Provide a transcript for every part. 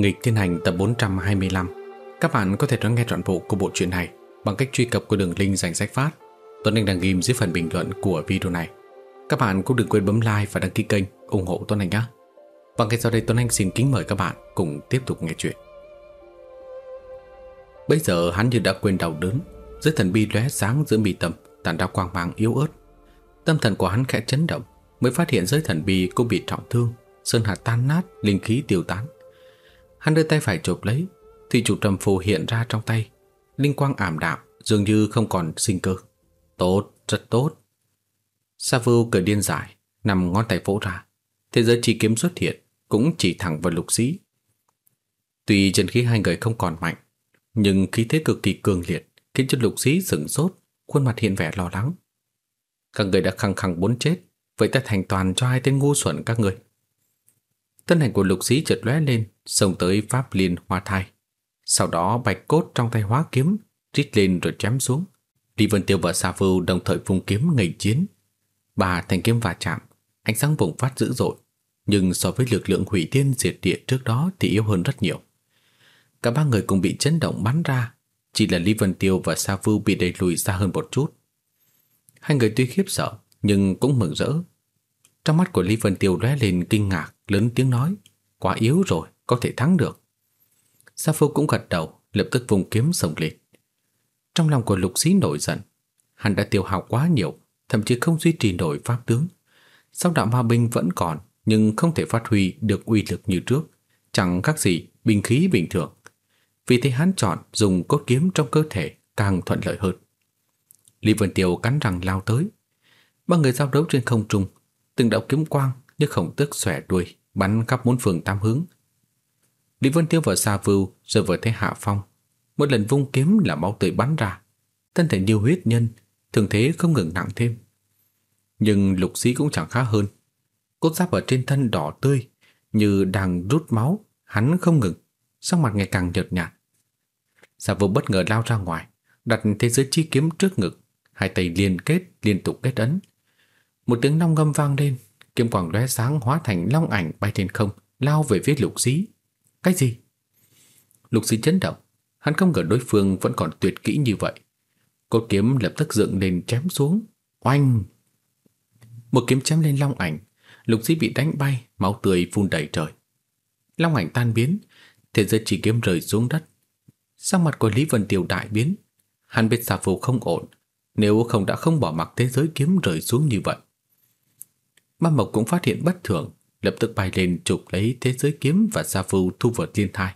Nghịch Thiên Hành tập 425 Các bạn có thể đón nghe trọn bộ của bộ truyện này bằng cách truy cập qua đường link dành sách phát Tuấn Anh đang ghim dưới phần bình luận của video này. Các bạn cũng đừng quên bấm like và đăng ký kênh ủng hộ Tuấn Anh nhé. Và ngay sau đây Tuấn Anh xin kính mời các bạn cùng tiếp tục nghe chuyện. Bây giờ hắn như đã quên đau đớn, dưới thần bi lóe sáng giữa mi tâm, tàn ra quang mang yếu ớt. Tâm thần của hắn khẽ chấn động, mới phát hiện giới thần bi cũng bị trọng thương, sơn hạt tan nát, linh khí tiêu tán. Hắn đưa tay phải chụp lấy, thì chủ trầm phù hiện ra trong tay, linh quang ảm đạm, dường như không còn sinh cơ. Tốt, rất tốt. Sa Vưu cười điên giải, nằm ngón tay vỗ ra. Thế giới chi kiếm xuất hiện, cũng chỉ thẳng vào lục sĩ. Tuy chân khí hai người không còn mạnh, nhưng khí thế cực kỳ cường liệt, khiến cho lục sĩ sửng sốt, khuôn mặt hiện vẻ lo lắng. Các người đã khăng khăng muốn chết, vậy ta thành toàn cho hai tên ngu xuẩn các người. Thân hành của lục sĩ chợt lóe lên, xông tới pháp liên hoa thai. Sau đó bạch cốt trong tay hóa kiếm, rít lên rồi chém xuống. Lý Vân Tiêu và Sa Vưu đồng thời vung kiếm nghênh chiến. Ba thanh kiếm va chạm, ánh sáng bùng phát dữ dội, nhưng so với lực lượng hủy thiên diệt địa trước đó thì yếu hơn rất nhiều. Cả ba người cùng bị chấn động bắn ra, chỉ là Lý Vân Tiêu và Sa Vưu bị đẩy lùi xa hơn một chút. Hai người tuy khiếp sợ, nhưng cũng mừng rỡ. Trong mắt của Lý Vân Tiêu lóe lên kinh ngạc, lớn tiếng nói, quá yếu rồi, có thể thắng được. Sa Phu cũng gật đầu, lập tức vùng kiếm sông lên. Trong lòng của lục sĩ nổi giận, hắn đã tiêu hao quá nhiều, thậm chí không duy trì nổi pháp tướng. Sau đạo ma binh vẫn còn, nhưng không thể phát huy được uy lực như trước, chẳng khác gì binh khí bình thường. Vì thế hắn chọn dùng cốt kiếm trong cơ thể càng thuận lợi hơn. Lý Vân Tiêu cắn răng lao tới. Ba người giao đấu trên không trung, từng đạo kiếm quang như khổng tước xòe đuôi, bắn khắp bốn phương tám hướng. Lý Vân Tiêu và Sa Vưu rơi vào thế hạ phong. Một lần vung kiếm là máu tươi bắn ra. Thân thể nhiều huyết nhân, thường thế không ngừng nặng thêm. Nhưng lục sĩ cũng chẳng khá hơn. Cốt giáp ở trên thân đỏ tươi, như đang rút máu, hắn không ngừng, sắc mặt ngày càng nhợt nhạt. Sa Vưu bất ngờ lao ra ngoài, đặt thế giới chi kiếm trước ngực, hai tay liên kết liên tục kết ấn. Một tiếng long ngâm vang lên, kiếm quang lóe sáng hóa thành long ảnh bay trên không, lao về phía lục sĩ. Cái gì? Lục sĩ chấn động, hắn không ngờ đối phương vẫn còn tuyệt kỹ như vậy. Cốt kiếm lập tức dựng lên chém xuống, oanh! Một kiếm chém lên long ảnh, lục sĩ bị đánh bay, máu tươi phun đầy trời. Long ảnh tan biến, thế giới chỉ kiếm rơi xuống đất. Sắc mặt của Lý Vân Tiêu đại biến, hắn biết xà phù không ổn, nếu không đã không bỏ mặc thế giới kiếm rơi xuống như vậy. Ma Mộc cũng phát hiện bất thường, lập tức bay lên chụp lấy thế giới kiếm và Sa Phu thu vào thiên thai.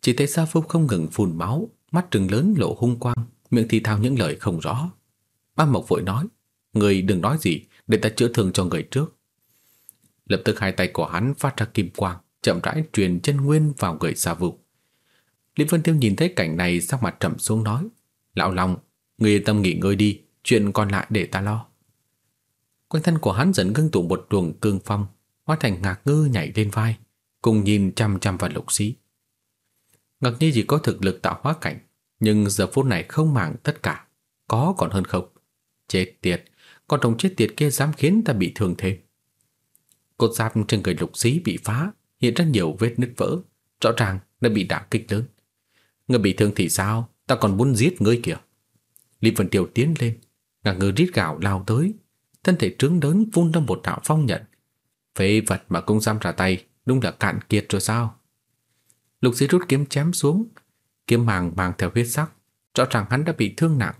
Chỉ thấy Sa Phu không ngừng phun máu, mắt trừng lớn lộ hung quang, miệng thì thào những lời không rõ. Ma Mộc vội nói, người đừng nói gì, để ta chữa thương cho người trước. Lập tức hai tay của hắn phát ra kim quang, chậm rãi truyền chân nguyên vào người Sa Phu. Lý Vân Tiêu nhìn thấy cảnh này sắc mặt trầm xuống nói, lão Long, người tâm nghỉ ngơi đi, chuyện còn lại để ta lo. Quanh thân của hắn dần ngưng tụ một luồng cương phong, hóa thành ngạc ngư nhảy lên vai, cùng nhìn chăm chăm vào lục sĩ. Ngạc như chỉ có thực lực tạo hóa cảnh, nhưng giờ phút này không màng tất cả, có còn hơn không. Chết tiệt, con trùng chết tiệt kia dám khiến ta bị thương thêm. Cột giáp trên người lục sĩ bị phá, hiện ra nhiều vết nứt vỡ, rõ ràng đã bị đả kích lớn. Người bị thương thì sao, ta còn muốn giết ngươi kìa. Lý Vân Tiêu tiến lên, ngạc ngư rít gạo lao tới, thân thể trướng lớn vun ra một đạo phong nhận. Phế vật mà cũng dám ra tay, đúng là cạn kiệt rồi sao? Lục sĩ rút kiếm chém xuống, kiếm màng mang theo huyết sắc, rõ ràng hắn đã bị thương nặng.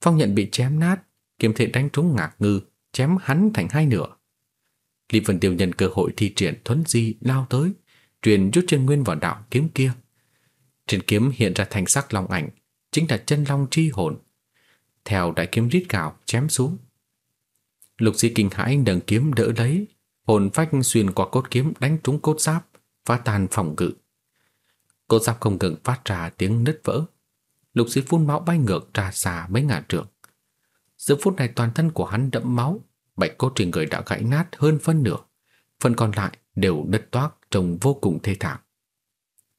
Phong nhận bị chém nát, kiếm thể đánh trúng ngạc ngư, chém hắn thành hai nửa. Lý Vân Tiêu nhân cơ hội thi triển thuấn di lao tới, truyền rút chân nguyên vào đạo kiếm kia. Trên kiếm hiện ra thành sắc long ảnh, chính là chân long chi hồn. Theo đại kiếm rít gào chém xuống. Lục sĩ kinh hãi đằng kiếm đỡ lấy, hồn phách xuyên qua cốt kiếm đánh trúng cốt giáp, phá tan phòng ngự. Cốt giáp không ngừng phát ra tiếng nứt vỡ. Lục sĩ phun máu bay ngược ra xa mấy ngàn trượng. Giữa phút này toàn thân của hắn đẫm máu, bạch cốt trên người đã gãy nát hơn phân nửa, phần còn lại đều đứt toác trông vô cùng thê thảm.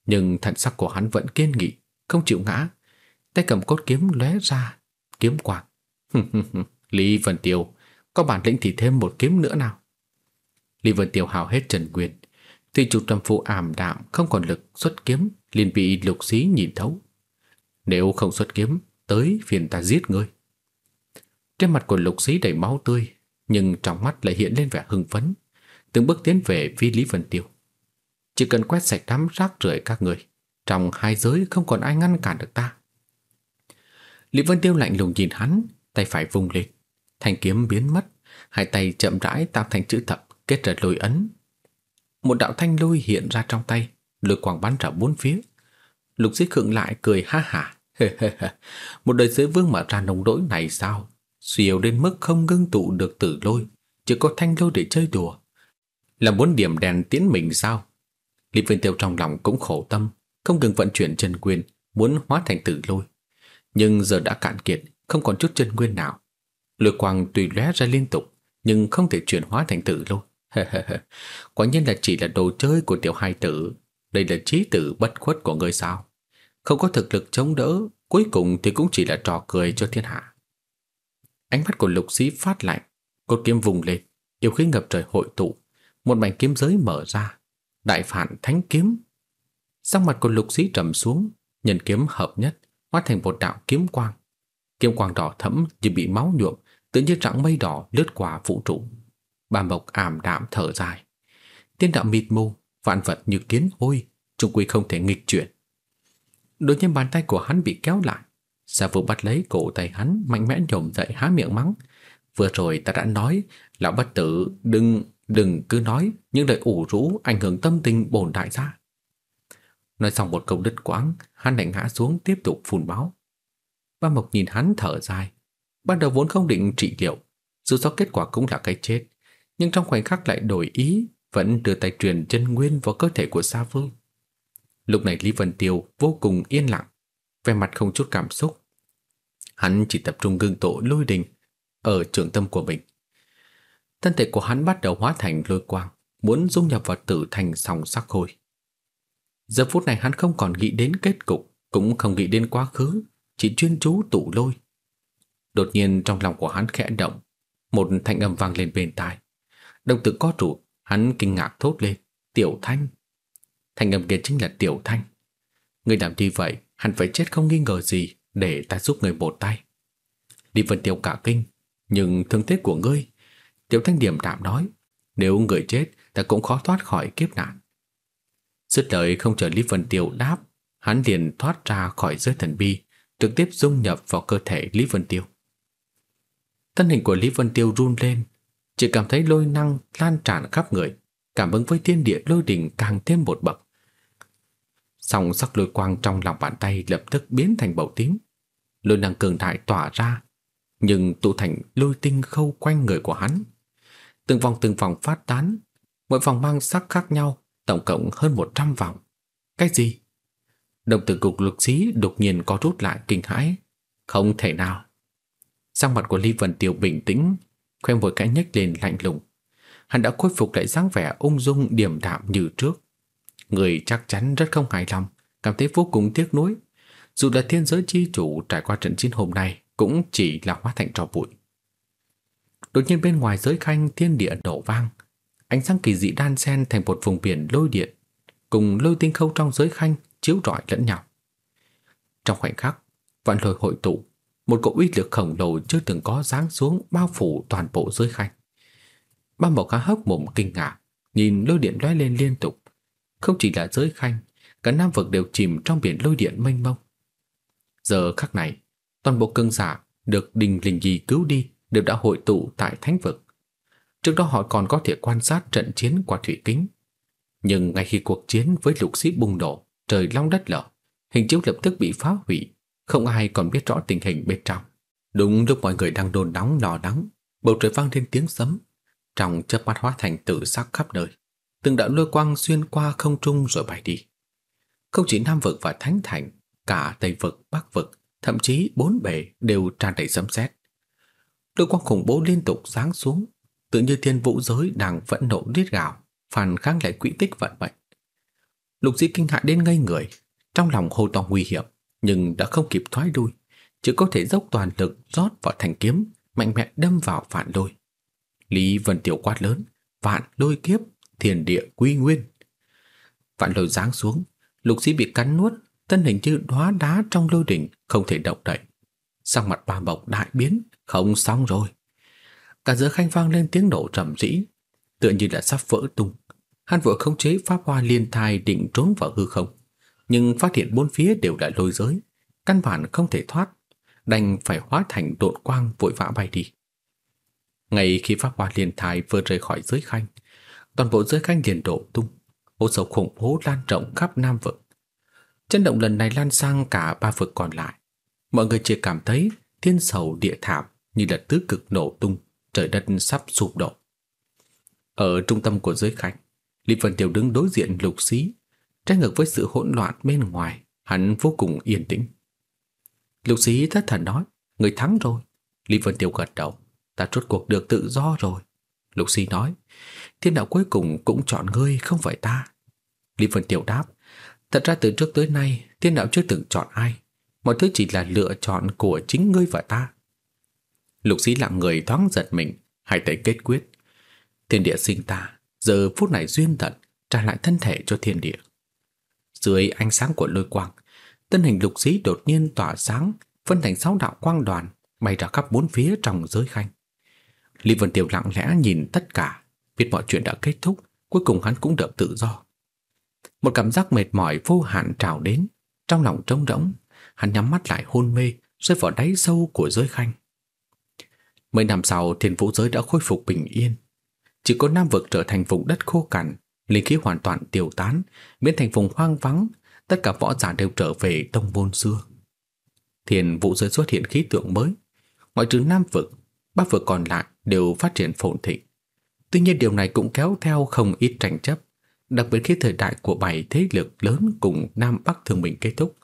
Nhưng thần sắc của hắn vẫn kiên nghị, không chịu ngã, tay cầm cốt kiếm lóe ra, kiếm quạt. Lý Vân Tiêu, có bản lĩnh thì thêm một kiếm nữa nào. Lý Vân Tiêu hào hết trần quyền, tuy chủ trầm phụ ảm đạm không còn lực xuất kiếm liền bị lục xí nhìn thấu. Nếu không xuất kiếm, tới phiền ta giết ngươi. Trên mặt của lục xí đầy máu tươi, nhưng trong mắt lại hiện lên vẻ hưng phấn, từng bước tiến về phía Lý Vân Tiêu. Chỉ cần quét sạch đám rác rưởi các người, trong hai giới không còn ai ngăn cản được ta. Lý Vân Tiêu lạnh lùng nhìn hắn, tay phải vung lên, thanh kiếm biến mất, hai tay chậm rãi tạo thành chữ thập, kết ra lôi ấn. Một đạo thanh lôi hiện ra trong tay, lôi quang bắn ra bốn phía. Lục Dịch khựng lại cười ha hả. Một đời giới vương mở ra nồng đỗi này sao? Siêu đến mức không ngưng tụ được tử lôi, chỉ có thanh lôi để chơi đùa. Là muốn điểm đèn tiến mình sao? Lý Vân Tiêu trong lòng cũng khổ tâm, không ngừng vận chuyển chân quyền, muốn hóa thành tử lôi. Nhưng giờ đã cạn kiệt, không còn chút chân nguyên nào. Lôi quang tùy lóe ra liên tục, nhưng không thể chuyển hóa thành tử lôi. Quả nhiên là chỉ là đồ chơi của tiểu hai tử. Đây là trí tử bất khuất của người sao. Không có thực lực chống đỡ, cuối cùng thì cũng chỉ là trò cười cho thiên hạ. Ánh mắt của lục sĩ phát lạnh, cột kiếm vùng lên, yêu khí ngập trời hội tụ, một mảnh kiếm giới mở ra, đại phản thánh kiếm. Sắc mặt của lục sĩ trầm xuống, nhân kiếm hợp nhất, hóa thành một đạo kiếm quang. Kiếm quang đỏ thẫm như bị máu nhuộm, tự như trắng mây đỏ lướt qua vũ trụ. Bà mộc ảm đạm thở dài. Tiên đạo mịt mù, vạn vật như kiến hôi, trung quy không thể nghịch chuyển. Đột nhiên bàn tay của hắn bị kéo lại. Sa vụ bắt lấy cổ tay hắn, mạnh mẽ nhổm dậy há miệng mắng. Vừa rồi ta đã nói, lão bất tử, đừng, đừng cứ nói những lời ủ rũ ảnh hưởng tâm tình bổn đại gia. Nói xong một câu đứt quãng, hắn lại ngã xuống tiếp tục phun máu. Ba Mộc nhìn hắn thở dài. Ban đầu vốn không định trị liệu, dù sao kết quả cũng là cái chết. Nhưng trong khoảnh khắc lại đổi ý, vẫn đưa tay truyền chân nguyên vào cơ thể của Sa Vương. Lúc này Lý Vân Tiêu vô cùng yên lặng, vẻ mặt không chút cảm xúc. Hắn chỉ tập trung gương tổ lôi đình ở trường tâm của mình. Thân thể của hắn bắt đầu hóa thành lôi quang, muốn dung nhập vào tử thành sòng sắc khôi. Giờ phút này hắn không còn nghĩ đến kết cục, cũng không nghĩ đến quá khứ, chỉ chuyên chú tụ lôi. Đột nhiên trong lòng của hắn khẽ động, một thanh âm vang lên bên tai. Đồng tử có trụ, hắn kinh ngạc thốt lên, Tiểu Thanh. Thanh âm kia chính là Tiểu Thanh. Người làm như vậy, hắn phải chết không nghi ngờ gì để ta giúp người một tay. Lý Vân Tiêu cả kinh, nhưng thương thế của ngươi. Tiểu Thanh điểm đạm nói, nếu người chết, ta cũng khó thoát khỏi kiếp nạn. Dứt lời không chờ Lý Vân Tiêu đáp, hắn liền thoát ra khỏi giới thần bi, trực tiếp dung nhập vào cơ thể Lý Vân Tiêu. Thân hình của Lý Vân Tiêu run lên, chỉ cảm thấy lôi năng lan tràn khắp người, cảm ứng với thiên địa lôi đình càng thêm một bậc. Song sắc lôi quang trong lòng bàn tay lập tức biến thành màu tím. Lôi năng cường đại tỏa ra, nhưng tụ thành lôi tinh khâu quanh người của hắn. Từng vòng từng vòng phát tán, mỗi vòng mang sắc khác nhau, tổng cộng hơn 100 vòng. Cái gì? Đồng tử cục lực sĩ đột nhiên có rút lại kinh hãi. Không thể nào. Sang mặt của Lý Vân Tiêu bình tĩnh, khoe môi cái nhếch lên lạnh lùng. Hắn đã khôi phục lại dáng vẻ ung dung điềm đạm như trước. Người chắc chắn rất không hài lòng, cảm thấy vô cùng tiếc nuối. Dù là thiên giới chi chủ trải qua trận chiến hôm nay cũng chỉ là hóa thành trò bụi. Đột nhiên bên ngoài giới khanh thiên địa nổ vang, ánh sáng kỳ dị đan xen thành một vùng biển lôi điện, cùng lôi tinh khâu trong giới khanh chiếu rọi lẫn nhau. Trong khoảnh khắc, vạn lôi hội tụ, một cỗ uy lực khổng lồ chưa từng có giáng xuống bao phủ toàn bộ giới khanh. Ba mộc cá hốc mồm kinh ngạc, nhìn lôi điện lóe lên liên tục. Không chỉ là giới khanh, cả nam vực đều chìm trong biển lôi điện mênh mông. Giờ khắc này, toàn bộ cương giả được đình linh gì cứu đi đều đã hội tụ tại thánh vực. Trước đó họ còn có thể quan sát trận chiến qua thủy kính. Nhưng ngay khi cuộc chiến với lục sĩ bùng nổ, trời long đất lở, hình chiếu lập tức bị phá hủy, không ai còn biết rõ tình hình bên trong. Đúng lúc mọi người đang đồn nóng lo lắng, bầu trời vang lên tiếng sấm, trong chớp mắt hóa thành tử sắc khắp nơi. Từng đạo lôi quang xuyên qua không trung rồi bay đi. Không chỉ Nam vực và Thánh Thành, cả Tây vực, Bắc vực, thậm chí bốn bể đều tràn đầy sấm sét. Lôi quang khủng bố liên tục giáng xuống, tự như thiên vũ giới đang vẫn nộ rít gào, phản kháng lại quỹ tích vận mệnh. Lục di kinh hãi đến ngây người, trong lòng hô to nguy hiểm, nhưng đã không kịp thoái lui, chỉ có thể dốc toàn lực rót vào thành kiếm, mạnh mẽ đâm vào vạn lôi. Lý Vân Tiểu quát lớn, vạn lôi kiếp, thiền địa quy nguyên. Vạn lôi giáng xuống, lục sĩ bị cắn nuốt, thân hình như đóa đá trong lôi đỉnh, không thể động đậy. Sang mặt ba bọc đại biến, không xong rồi. Cả giữa khanh vang lên tiếng nổ trầm rĩ, tựa như là sắp vỡ tung. Hắn vừa không chế pháp hoa liên thai định trốn vào hư không, nhưng phát hiện bốn phía đều đã lôi giới, căn bản không thể thoát, đành phải hóa thành độn quang vội vã bay đi. Ngay khi pháp hoa liên thai vừa rời khỏi giới khanh, toàn bộ giới khanh liền đổ tung, hố sâu khủng bố lan rộng khắp Nam vực. Chấn động lần này lan sang cả ba vực còn lại. Mọi người chỉ cảm thấy thiên sầu địa thảm như là tứ cực nổ tung, trời đất sắp sụp đổ. Ở trung tâm của giới khanh, Lý Vân tiểu đứng đối diện lục xí, trái ngược với sự hỗn loạn bên ngoài, hắn vô cùng yên tĩnh. Lục sĩ thất thần nói, người thắng rồi. Lý Vân Tiêu gật đầu, ta rốt cuộc được tự do rồi. Lục sĩ nói, thiên đạo cuối cùng cũng chọn ngươi không phải ta. Lý Vân Tiêu đáp, thật ra từ trước tới nay thiên đạo chưa từng chọn ai, mọi thứ chỉ là lựa chọn của chính ngươi và ta. Lục sĩ lặng người thoáng giật mình, hai tay kết quyết. Thiên địa sinh ta, giờ phút này duyên tận, trả lại thân thể cho thiên địa. Dưới ánh sáng của lôi quang, thân hình lục sĩ đột nhiên tỏa sáng, phân thành sáu đạo quang đoàn, bay ra khắp bốn phía trong giới khanh. Lý Vân tiểu lặng lẽ nhìn tất cả, biết mọi chuyện đã kết thúc, cuối cùng hắn cũng được tự do. Một cảm giác mệt mỏi vô hạn trào đến, trong lòng trống rỗng, hắn nhắm mắt lại hôn mê, rơi vào đáy sâu của giới khanh. Mấy năm sau, thiên vũ giới đã khôi phục bình yên. Chỉ có Nam vực trở thành vùng đất khô cằn, linh khí hoàn toàn tiêu tán, biến thành vùng hoang vắng, tất cả võ giả đều trở về tông môn xưa. Thiên vũ giới xuất hiện khí tượng mới, ngoại trừ Nam vực, Bắc vực còn lại đều phát triển phồn thịnh. Tuy nhiên điều này cũng kéo theo không ít tranh chấp, đặc biệt khi thời đại của bảy thế lực lớn cùng Nam Bắc thường bình kết thúc,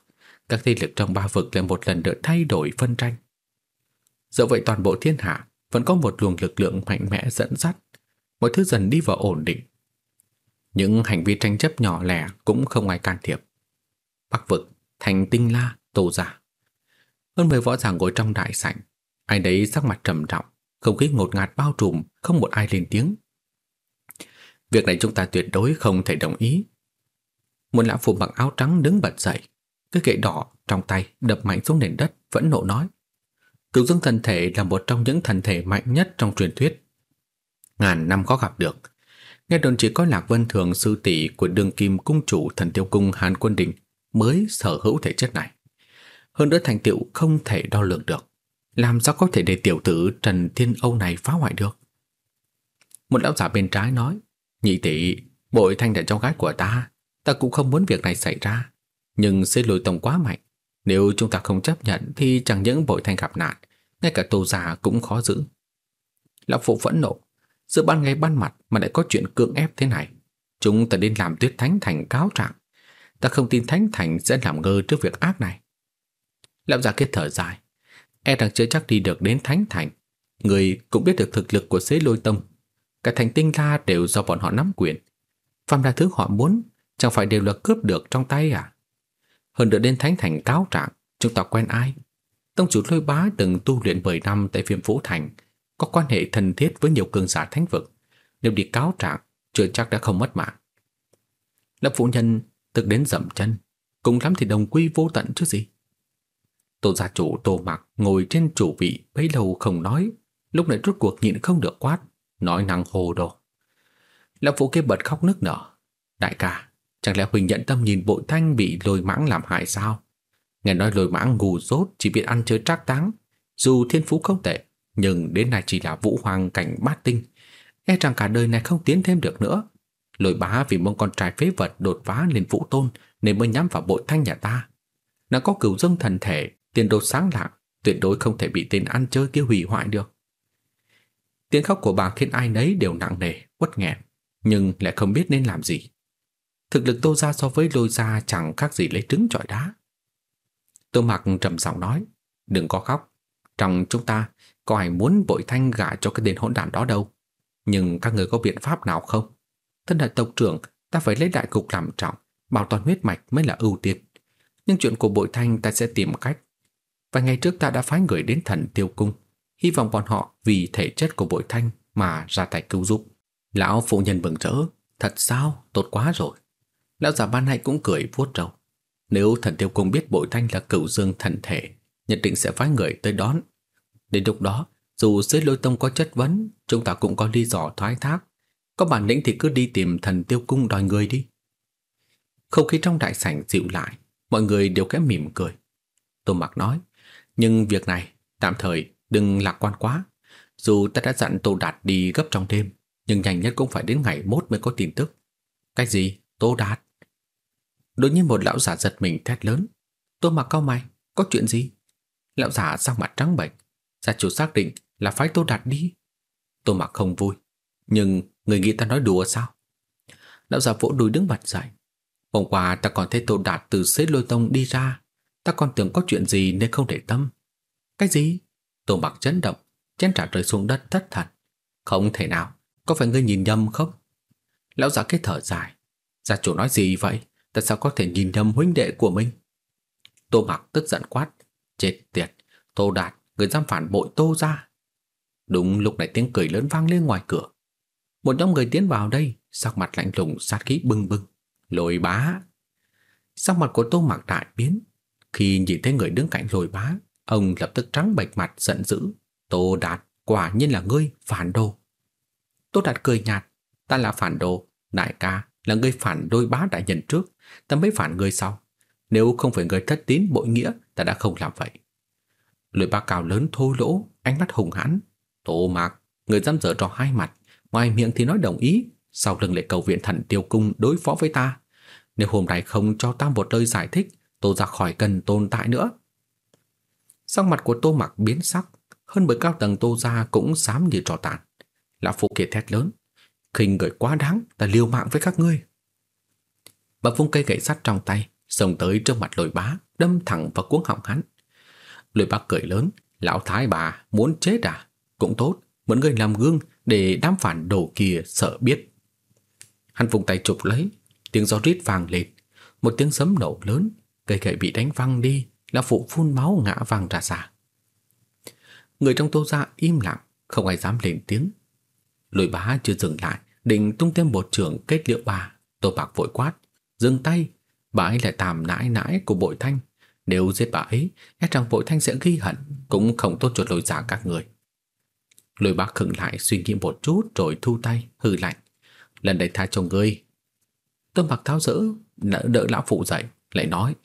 các thế lực trong ba vực lại một lần nữa thay đổi phân tranh. Dẫu vậy toàn bộ thiên hạ vẫn có một luồng lực lượng mạnh mẽ dẫn dắt, mọi thứ dần đi vào ổn định. Những hành vi tranh chấp nhỏ lẻ cũng không ai can thiệp. Bắc vực, thành tinh la, tô giả. Hơn mười võ giả ngồi trong đại sảnh, ai đấy sắc mặt trầm trọng, không khí ngột ngạt bao trùm, không một ai lên tiếng. Việc này chúng ta tuyệt đối không thể đồng ý. Một lão phụ mặc áo trắng đứng bật dậy, cái gậy đỏ trong tay đập mạnh xuống nền đất, vẫn nộ nói. Cửu dương thần thể là một trong những thần thể mạnh nhất trong truyền thuyết. Ngàn năm có gặp được. Nghe đồn chỉ có Lạc Vân Thường sư tỷ của đường kim cung chủ thần tiêu cung Hàn Quân Đình mới sở hữu thể chất này. Hơn nữa thành tựu không thể đo lường được. Làm sao có thể để tiểu tử Trần Thiên Âu này phá hoại được? Một lão giả bên trái nói, nhị tỷ, bội thanh là cháu gái của ta, ta cũng không muốn việc này xảy ra. Nhưng xê lùi tổng quá mạnh, nếu chúng ta không chấp nhận thì chẳng những bội thanh gặp nạn, ngay cả tô già cũng khó giữ. Lão phụ phẫn nộ, giữa ban ngày ban mặt mà lại có chuyện cưỡng ép thế này. Chúng ta nên làm tuyết thánh thành cáo trạng. Ta không tin thánh thành sẽ làm ngơ trước việc ác này. Lão già kết thở dài, e rằng chưa chắc đi được đến thánh thành. Người cũng biết được thực lực của xế lôi tông. Cả thành tinh la đều do bọn họ nắm quyền. Phạm là thứ họ muốn, chẳng phải đều là cướp được trong tay à? Hơn nữa đến Thánh Thành cáo trạng, chúng ta quen ai? Tông chủ lôi bá từng tu luyện 10 năm tại phiêm Vũ Thành, có quan hệ thân thiết với nhiều cường giả thánh vực. Nếu đi cáo trạng, chưa chắc đã không mất mạng. Lâm phụ nhân tức đến dậm chân, cùng lắm thì đồng quy vô tận chứ gì. Tô gia chủ tô mặc ngồi trên chủ vị bấy lâu không nói, lúc này rốt cuộc nhịn không được quát, nói năng hồ đồ. Lâm phụ kia bật khóc nức nở. Đại ca, Chẳng lẽ Huỳnh nhận tâm nhìn bội thanh bị lôi mãng làm hại sao? Nghe nói lôi mãng ngu dốt chỉ biết ăn chơi trác táng. Dù thiên phú không tệ, nhưng đến nay chỉ là vũ hoàng cảnh bát tinh. E rằng cả đời này không tiến thêm được nữa. Lôi bá vì mong con trai phế vật đột phá lên vũ tôn nên mới nhắm vào bội thanh nhà ta. Nó có cửu dâng thần thể, tiền đột sáng lạng, tuyệt đối không thể bị tên ăn chơi kia hủy hoại được. Tiếng khóc của bà khiến ai nấy đều nặng nề, uất nghẹn, nhưng lại không biết nên làm gì. Thực lực Tô Gia so với Lôi Gia chẳng khác gì lấy trứng trọi đá. Tô Mạc trầm giọng nói, đừng có khóc. Trong chúng ta, có ai muốn bội thanh gả cho cái tên hỗn đản đó đâu. Nhưng các người có biện pháp nào không? Thân là tộc trưởng, ta phải lấy đại cục làm trọng, bảo toàn huyết mạch mới là ưu tiên. Nhưng chuyện của bội thanh ta sẽ tìm cách. Vài ngày trước ta đã phái người đến thần tiêu cung, hy vọng bọn họ vì thể chất của bội thanh mà ra tay cứu giúp. Lão phụ nhân bừng rỡ, thật sao, tốt quá rồi. Lão già ban nãy cũng cười vuốt râu. Nếu thần tiêu cung biết bội thanh là cửu dương thần thể, nhất định sẽ phái người tới đón. Đến lúc đó, dù dưới lôi tông có chất vấn, chúng ta cũng có lý do thoái thác. Có bản lĩnh thì cứ đi tìm thần tiêu cung đòi người đi. Không khí trong đại sảnh dịu lại, mọi người đều khẽ mỉm cười. Tô Mặc nói, nhưng việc này tạm thời đừng lạc quan quá. Dù ta đã dặn Tô Đạt đi gấp trong đêm, nhưng nhanh nhất cũng phải đến ngày mốt mới có tin tức. Cái gì? Tô Đạt? Đột nhiên một lão giả giật mình thét lớn. Tô Mặc cao mày, có chuyện gì? Lão giả sang mặt trắng bệch, gia chủ xác định là phái Tô Đạt đi. Tô mạc không vui, nhưng người nghĩ ta nói đùa sao? Lão già vỗ đùi đứng bật dậy. Hôm qua ta còn thấy Tô Đạt từ xế lôi tông đi ra, ta còn tưởng có chuyện gì nên không để tâm. Cái gì? Tô mạc chấn động, chén trà rơi xuống đất thất thật. Không thể nào, có phải ngươi nhìn nhầm không? Lão già kết thở dài. Gia chủ nói gì vậy? Tại sao có thể nhìn nhầm huynh đệ của mình? Tô mạc tức giận quát. Chết tiệt, Tô Đạt, người dám phản bội Tô ra. Đúng lúc này tiếng cười lớn vang lên ngoài cửa. Một nhóm người tiến vào đây, sắc mặt lạnh lùng sát khí bưng bưng. Lôi bá. Sắc mặt của Tô Mạc đại biến. Khi nhìn thấy người đứng cạnh lôi bá, ông lập tức trắng bệch mặt giận dữ. Tô Đạt, quả nhiên là ngươi phản đồ. Tô Đạt cười nhạt, ta là phản đồ, đại ca là ngươi phản đôi bá đại nhân trước, ta mới phản ngươi sau. Nếu không phải người thất tín bội nghĩa, ta đã không làm vậy. Lưỡi ba cào lớn thô lỗ, ánh mắt hùng hãn. Tô mạc, người dám dở trò hai mặt, ngoài miệng thì nói đồng ý, sau lưng lại cầu viện thần tiêu cung đối phó với ta. Nếu hôm nay không cho ta một lời giải thích, tô ra khỏi cần tồn tại nữa. Sắc mặt của tô mặc biến sắc, hơn bởi cao tầng tô ra cũng dám như trò tàn. Lão phụ kia thét lớn, khinh người quá đáng, ta liều mạng với các ngươi. Bà vung cây gậy sắt trong tay, xông tới trước mặt lồi bá, đâm thẳng vào cuống họng hắn. Lôi bác cười lớn, lão thái bà muốn chết à? Cũng tốt, muốn người làm gương để đám phản đồ kia sợ biết. Hắn vùng tay chụp lấy, tiếng gió rít vàng lên, một tiếng sấm nổ lớn, cây gậy bị đánh văng đi, lão phụ phun máu ngã vàng ra xa. Người trong tô gia im lặng, không ai dám lên tiếng. Lôi bá chưa dừng lại, định tung thêm một trường kết liễu bà, tô bạc vội quát, dừng tay, bà ấy là tàm nãi nãi của bội thanh. Nếu giết bà ấy, e rằng bội thanh sẽ ghi hận, cũng không tốt cho lôi giả các người. Lôi bác khựng lại suy nghĩ một chút rồi thu tay, hư lạnh. Lần này tha cho ngươi. Tâm bạc tháo rỡ, đỡ đỡ lão phụ dậy, lại nói.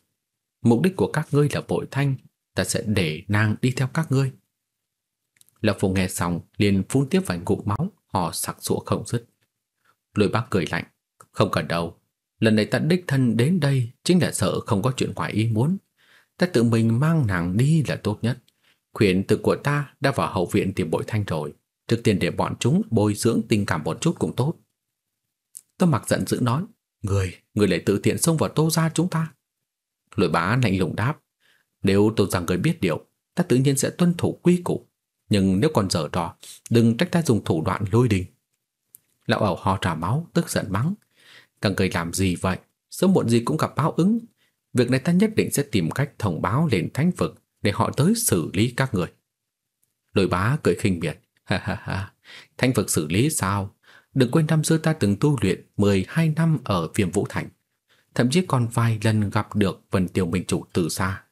Mục đích của các ngươi là bội thanh, ta sẽ để nàng đi theo các ngươi. Lão phụ nghe xong, liền phun tiếp vài ngụm máu, họ sặc sụa không dứt. Lôi bác cười lạnh, không cần đâu, Lần này ta đích thân đến đây chính là sợ không có chuyện ngoài ý muốn. Ta tự mình mang nàng đi là tốt nhất. Khuyển từ của ta đã vào hậu viện tìm bội thanh rồi. Trước tiên để bọn chúng bồi dưỡng tình cảm một chút cũng tốt. Tô mặc giận dữ nói. Người, người lại tự tiện xông vào tô ra chúng ta. Lội bá lạnh lùng đáp. Nếu tôi rằng người biết điều, ta tự nhiên sẽ tuân thủ quy củ. Nhưng nếu còn dở trò, đừng trách ta dùng thủ đoạn lôi đình. Lão ẩu ho trà máu, tức giận mắng. Các người làm gì vậy? Sớm muộn gì cũng gặp báo ứng. Việc này ta nhất định sẽ tìm cách thông báo lên thánh vực để họ tới xử lý các người. Lôi bá cười khinh miệt. Ha ha ha, thánh vực xử lý sao? Đừng quên năm xưa ta từng tu luyện 12 năm ở viêm vũ thành. Thậm chí còn vài lần gặp được Vân Tiêu Minh Chủ từ xa.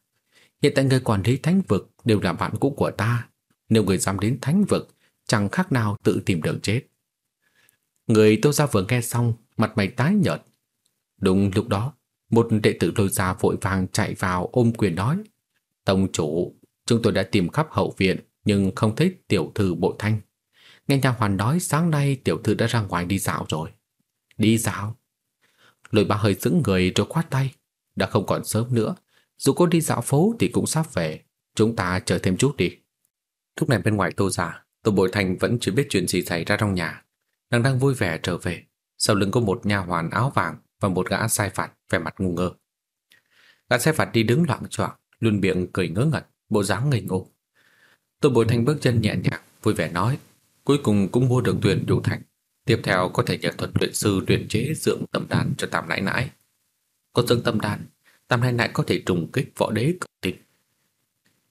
Hiện tại người quản lý thánh vực đều là bạn cũ của ta. Nếu người dám đến thánh vực, chẳng khác nào tự tìm đường chết. Người tô ra vừa nghe xong mặt mày tái nhợt. Đúng lúc đó, một đệ tử lôi ra vội vàng chạy vào ôm quyền nói. Tông chủ, chúng tôi đã tìm khắp hậu viện nhưng không thấy tiểu thư bội thanh. Nghe nhà hoàn nói sáng nay tiểu thư đã ra ngoài đi dạo rồi. Đi dạo? Lôi ba hơi dững người rồi quát tay. Đã không còn sớm nữa. Dù có đi dạo phố thì cũng sắp về. Chúng ta chờ thêm chút đi. Lúc này bên ngoài tô giả, tô bội thanh vẫn chưa biết chuyện gì xảy ra trong nhà. Nàng đang vui vẻ trở về sau lưng có một nha hoàn áo vàng và một gã sai phạt vẻ mặt ngu ngơ. Gã sai phạt đi đứng loạn choạng, luôn miệng cười ngớ ngẩn, bộ dáng ngây ngô. tôi bồi Thành bước chân nhẹ nhàng, vui vẻ nói, cuối cùng cũng mua được tuyển đủ thành. Tiếp theo có thể nhờ thuật luyện sư luyện chế dưỡng tâm đan cho Tam Nãi Nãi. Có dưỡng tâm đan, Tam Nãi Nãi có thể trùng kích võ đế cực tinh.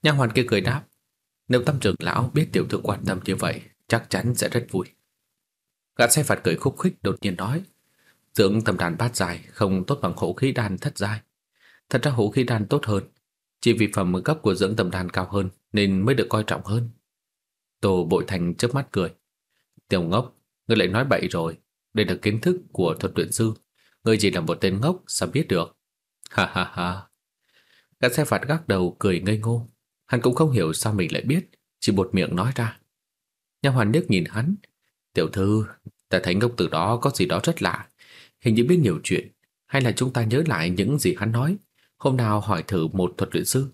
Nha hoàn kia cười đáp, nếu tâm trưởng lão biết tiểu thư quan tâm như vậy, chắc chắn sẽ rất vui. Gã xe phạt cười khúc khích đột nhiên nói Dưỡng tâm đàn bát dài không tốt bằng hộ khí đan thất giai. Thật ra hộ khí đan tốt hơn, chỉ vì phẩm cấp của dưỡng tâm đàn cao hơn nên mới được coi trọng hơn. Tô Bội Thành chớp mắt cười. Tiểu ngốc, ngươi lại nói bậy rồi. Đây là kiến thức của thuật luyện sư. Ngươi chỉ là một tên ngốc, sao biết được? Ha ha ha. Gã xe phạt gác đầu cười ngây ngô. Hắn cũng không hiểu sao mình lại biết, chỉ buột miệng nói ra. Nhà hoàn nước nhìn hắn. Tiểu thư, ta thấy ngốc từ đó có gì đó rất lạ. Hình như biết nhiều chuyện. Hay là chúng ta nhớ lại những gì hắn nói. Hôm nào hỏi thử một thuật luyện sư.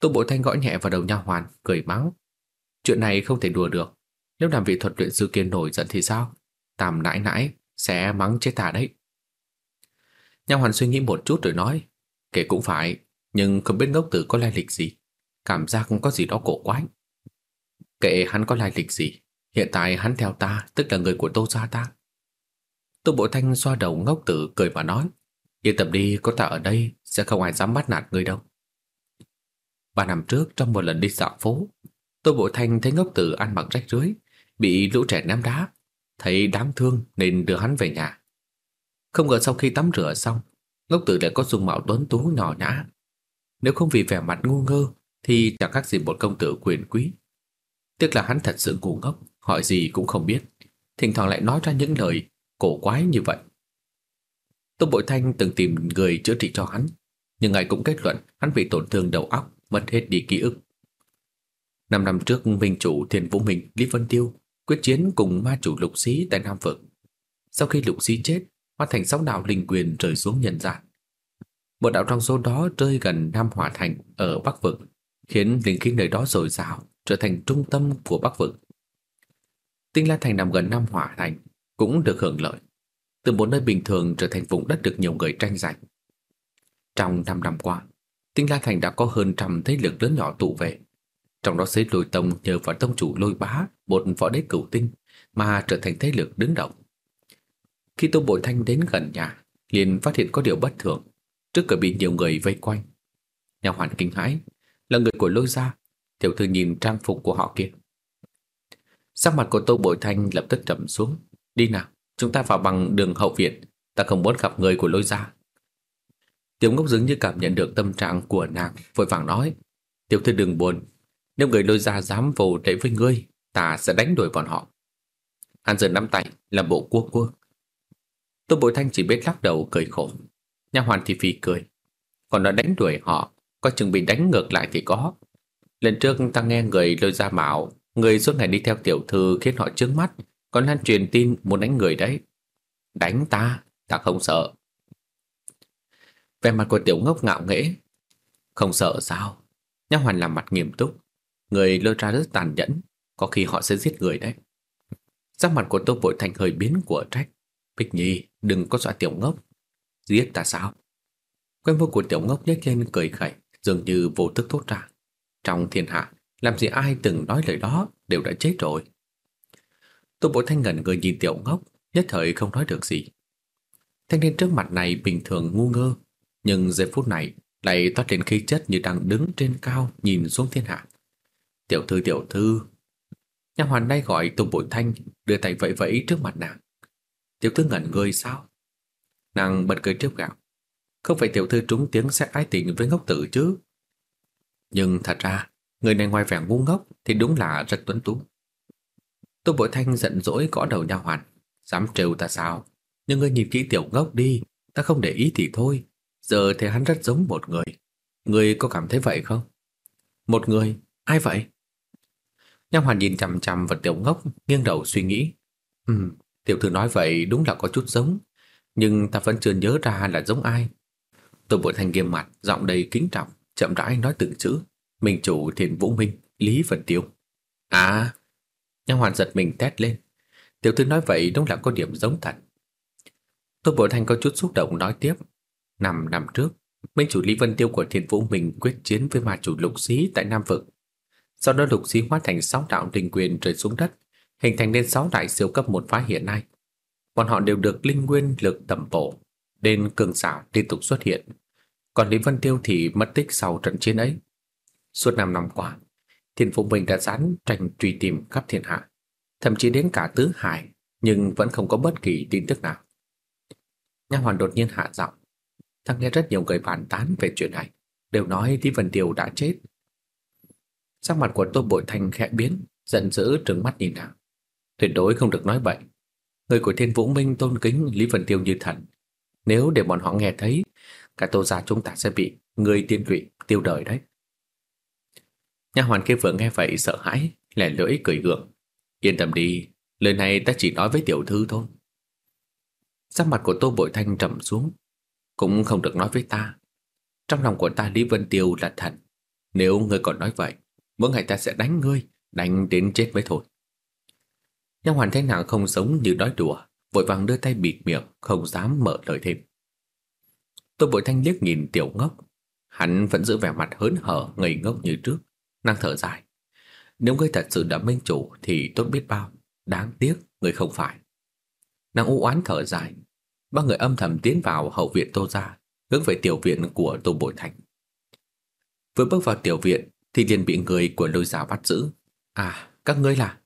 Tô Bộ Thanh gõ nhẹ vào đầu nha hoàn, cười mắng. Chuyện này không thể đùa được. Nếu làm vị thuật luyện sư kia nổi giận thì sao? Tàm nãi nãi sẽ mắng chết ta đấy. Nha hoàn suy nghĩ một chút rồi nói, kể cũng phải, nhưng không biết ngốc tử có lai lịch gì. Cảm giác có gì đó cổ quái. Kệ hắn có lai lịch gì, hiện tại hắn theo ta, tức là người của Tô gia ta. Tô Bộ Thanh xoa đầu ngốc tử cười mà nói, yên tâm đi, có ta ở đây, sẽ không ai dám bắt nạt người đâu. Ba năm trước trong một lần đi dạo phố, Tô Bộ Thanh thấy ngốc tử ăn mặc rách rưới, bị lũ trẻ ném đá, thấy đáng thương nên đưa hắn về nhà. Không ngờ sau khi tắm rửa xong, ngốc tử lại có dung mạo tuấn tú nhỏ nhã. Nếu không vì vẻ mặt ngu ngơ thì chẳng khác gì một công tử quyền quý. Tiếc là hắn thật sự ngu ngốc, hỏi gì cũng không biết, thỉnh thoảng lại nói ra những lời cổ quái như vậy. Tô Bội Thanh từng tìm người chữa trị cho hắn, nhưng ngài cũng kết luận hắn bị tổn thương đầu óc, mất hết đi ký ức. Năm năm trước, Minh chủ Thiên Vũ Minh Lý Vân Tiêu quyết chiến cùng ma chủ Lục Sĩ tại Nam Vực. Sau khi Lục Sĩ chết, hóa thành sóng đạo linh quyền rơi xuống nhân gian. Một đạo trong số đó rơi gần Nam Hỏa Thành ở Bắc Vực, khiến linh khí nơi đó dồi dào, trở thành trung tâm của Bắc Vực. Tinh La Thành nằm gần Nam Hỏa Thành, cũng được hưởng lợi. Từ một nơi bình thường trở thành vùng đất được nhiều người tranh giành. Trong năm năm qua, Tinh La Thành đã có hơn trăm thế lực lớn nhỏ tụ về, trong đó xế lôi tông nhờ vào tông chủ lôi bá, một võ đế cửu tinh, mà trở thành thế lực đứng đầu. Khi Tô Bội Thanh đến gần nhà, liền phát hiện có điều bất thường, trước cửa bị nhiều người vây quanh. Nhà hoàn kinh hãi, là người của lôi gia, tiểu thư nhìn trang phục của họ kia. Sắc mặt của Tô Bội Thanh lập tức trầm xuống. Đi nào, chúng ta vào bằng đường hậu viện, ta không muốn gặp người của lôi gia. Tiểu ngốc dứng như cảm nhận được tâm trạng của nàng, vội vàng nói, tiểu thư đừng buồn, nếu người lôi ra dám vô đẩy với ngươi, ta sẽ đánh đuổi bọn họ. Hàn dần nắm tay, làm bộ cua cua. Tô Bội Thanh chỉ biết lắc đầu cười khổ. Nha hoàn thì phì cười. Còn nó đánh đuổi họ, có chừng bị đánh ngược lại thì có. Lần trước ta nghe người lôi ra mạo, người suốt ngày đi theo tiểu thư khiến họ trướng mắt, còn lan truyền tin muốn đánh người đấy. Đánh ta, ta không sợ. về mặt của tiểu ngốc ngạo nghễ. Không sợ sao? nhã hoàn làm mặt nghiêm túc. Người lôi ra rất tàn nhẫn, có khi họ sẽ giết người đấy. Sắc mặt của Tô Bội Thành hơi biến của trách. Bích Nhi, đừng có dọa tiểu ngốc. Giết ta sao? Quen vô của tiểu ngốc nhếch lên cười khẩy, dường như vô thức thốt ra. Trong thiên hạ, làm gì ai từng nói lời đó đều đã chết rồi. Tô bộ Thanh ngẩn người nhìn tiểu ngốc, nhất thời không nói được gì. Thanh niên trước mặt này bình thường ngu ngơ, nhưng giây phút này lại toát lên khí chất như đang đứng trên cao nhìn xuống thiên hạ. Tiểu thư tiểu thư. Nhà hoàn đây gọi tô bộ Thanh, đưa tay vẫy vẫy trước mặt nàng. Tiểu thư ngẩn người sao? Nàng bật cười trước gạo. Không phải tiểu thư trúng tiếng sẽ ái tình với ngốc tử chứ. Nhưng thật ra, người này ngoài vẻ ngu ngốc thì đúng là rất tuấn tú. Tô Bội Thanh giận dỗi gõ đầu nha hoàn. Dám trêu ta sao? Nhưng ngươi nhìn kỹ tiểu ngốc đi, ta không để ý thì thôi. Giờ thấy hắn rất giống một người. Ngươi có cảm thấy vậy không? Một người? Ai vậy? Nha hoàn nhìn chằm chằm vào tiểu ngốc, nghiêng đầu suy nghĩ. Ừ, tiểu thư nói vậy đúng là có chút giống, nhưng ta vẫn chưa nhớ ra là giống ai. Tô Bội Thanh nghiêm mặt, giọng đầy kính trọng, chậm rãi nói từng chữ. Minh chủ Thiền Vũ Minh, Lý Vân Tiêu. À, Nhà hoàn giật mình tét lên. Tiểu thư nói vậy đúng là có điểm giống thật. Tôi bộ Thanh có chút xúc động nói tiếp. Năm năm trước, Minh chủ Lý Vân Tiêu của thiên Vũ Minh quyết chiến với ma chủ lục sĩ tại Nam Vực. Sau đó lục xí hóa thành sáu đạo linh quyền rơi xuống đất, hình thành nên sáu đại siêu cấp một phá hiện nay. Bọn họ đều được linh nguyên lực tầm bổ, nên cường xảo liên tục xuất hiện. Còn Lý Vân Tiêu thì mất tích sau trận chiến ấy. Suốt năm năm qua, Thiên Phụ Minh đã dán tranh truy tìm khắp thiên hạ, thậm chí đến cả tứ hải, nhưng vẫn không có bất kỳ tin tức nào. Nha hoàn đột nhiên hạ giọng. thằng nghe rất nhiều người bàn tán về chuyện này, đều nói Lý Vân Tiêu đã chết. Sắc mặt của Tô Bội Thanh khẽ biến, giận dữ trừng mắt nhìn nàng. Tuyệt đối không được nói bậy. Người của Thiên Vũ Minh tôn kính Lý Vân Tiêu như thần. Nếu để bọn họ nghe thấy, cả Tô gia chúng ta sẽ bị người tiên lụy tiêu đời đấy. Nha hoàn kia vừa nghe vậy sợ hãi, lẻ lưỡi cười gượng. Yên tâm đi, lời này ta chỉ nói với tiểu thư thôi. Sắc mặt của Tô Bội Thanh trầm xuống, cũng không được nói với ta. Trong lòng của ta Lý Vân Tiêu là thần. Nếu ngươi còn nói vậy, mỗi ngày ta sẽ đánh ngươi, đánh đến chết mới thôi. Nha hoàn thấy nàng không giống như nói đùa, vội vàng đưa tay bịt miệng, không dám mở lời thêm. Tô Bội Thanh liếc nhìn tiểu ngốc, hắn vẫn giữ vẻ mặt hớn hở, ngây ngốc như trước, nàng thở dài. Nếu ngươi thật sự đã minh chủ thì tốt biết bao, đáng tiếc ngươi không phải. Nàng u oán thở dài, ba người âm thầm tiến vào hậu viện Tô gia, hướng về tiểu viện của Tô Bội Thành. Vừa bước vào tiểu viện thì liền bị người của lôi giáo bắt giữ. À, các ngươi là?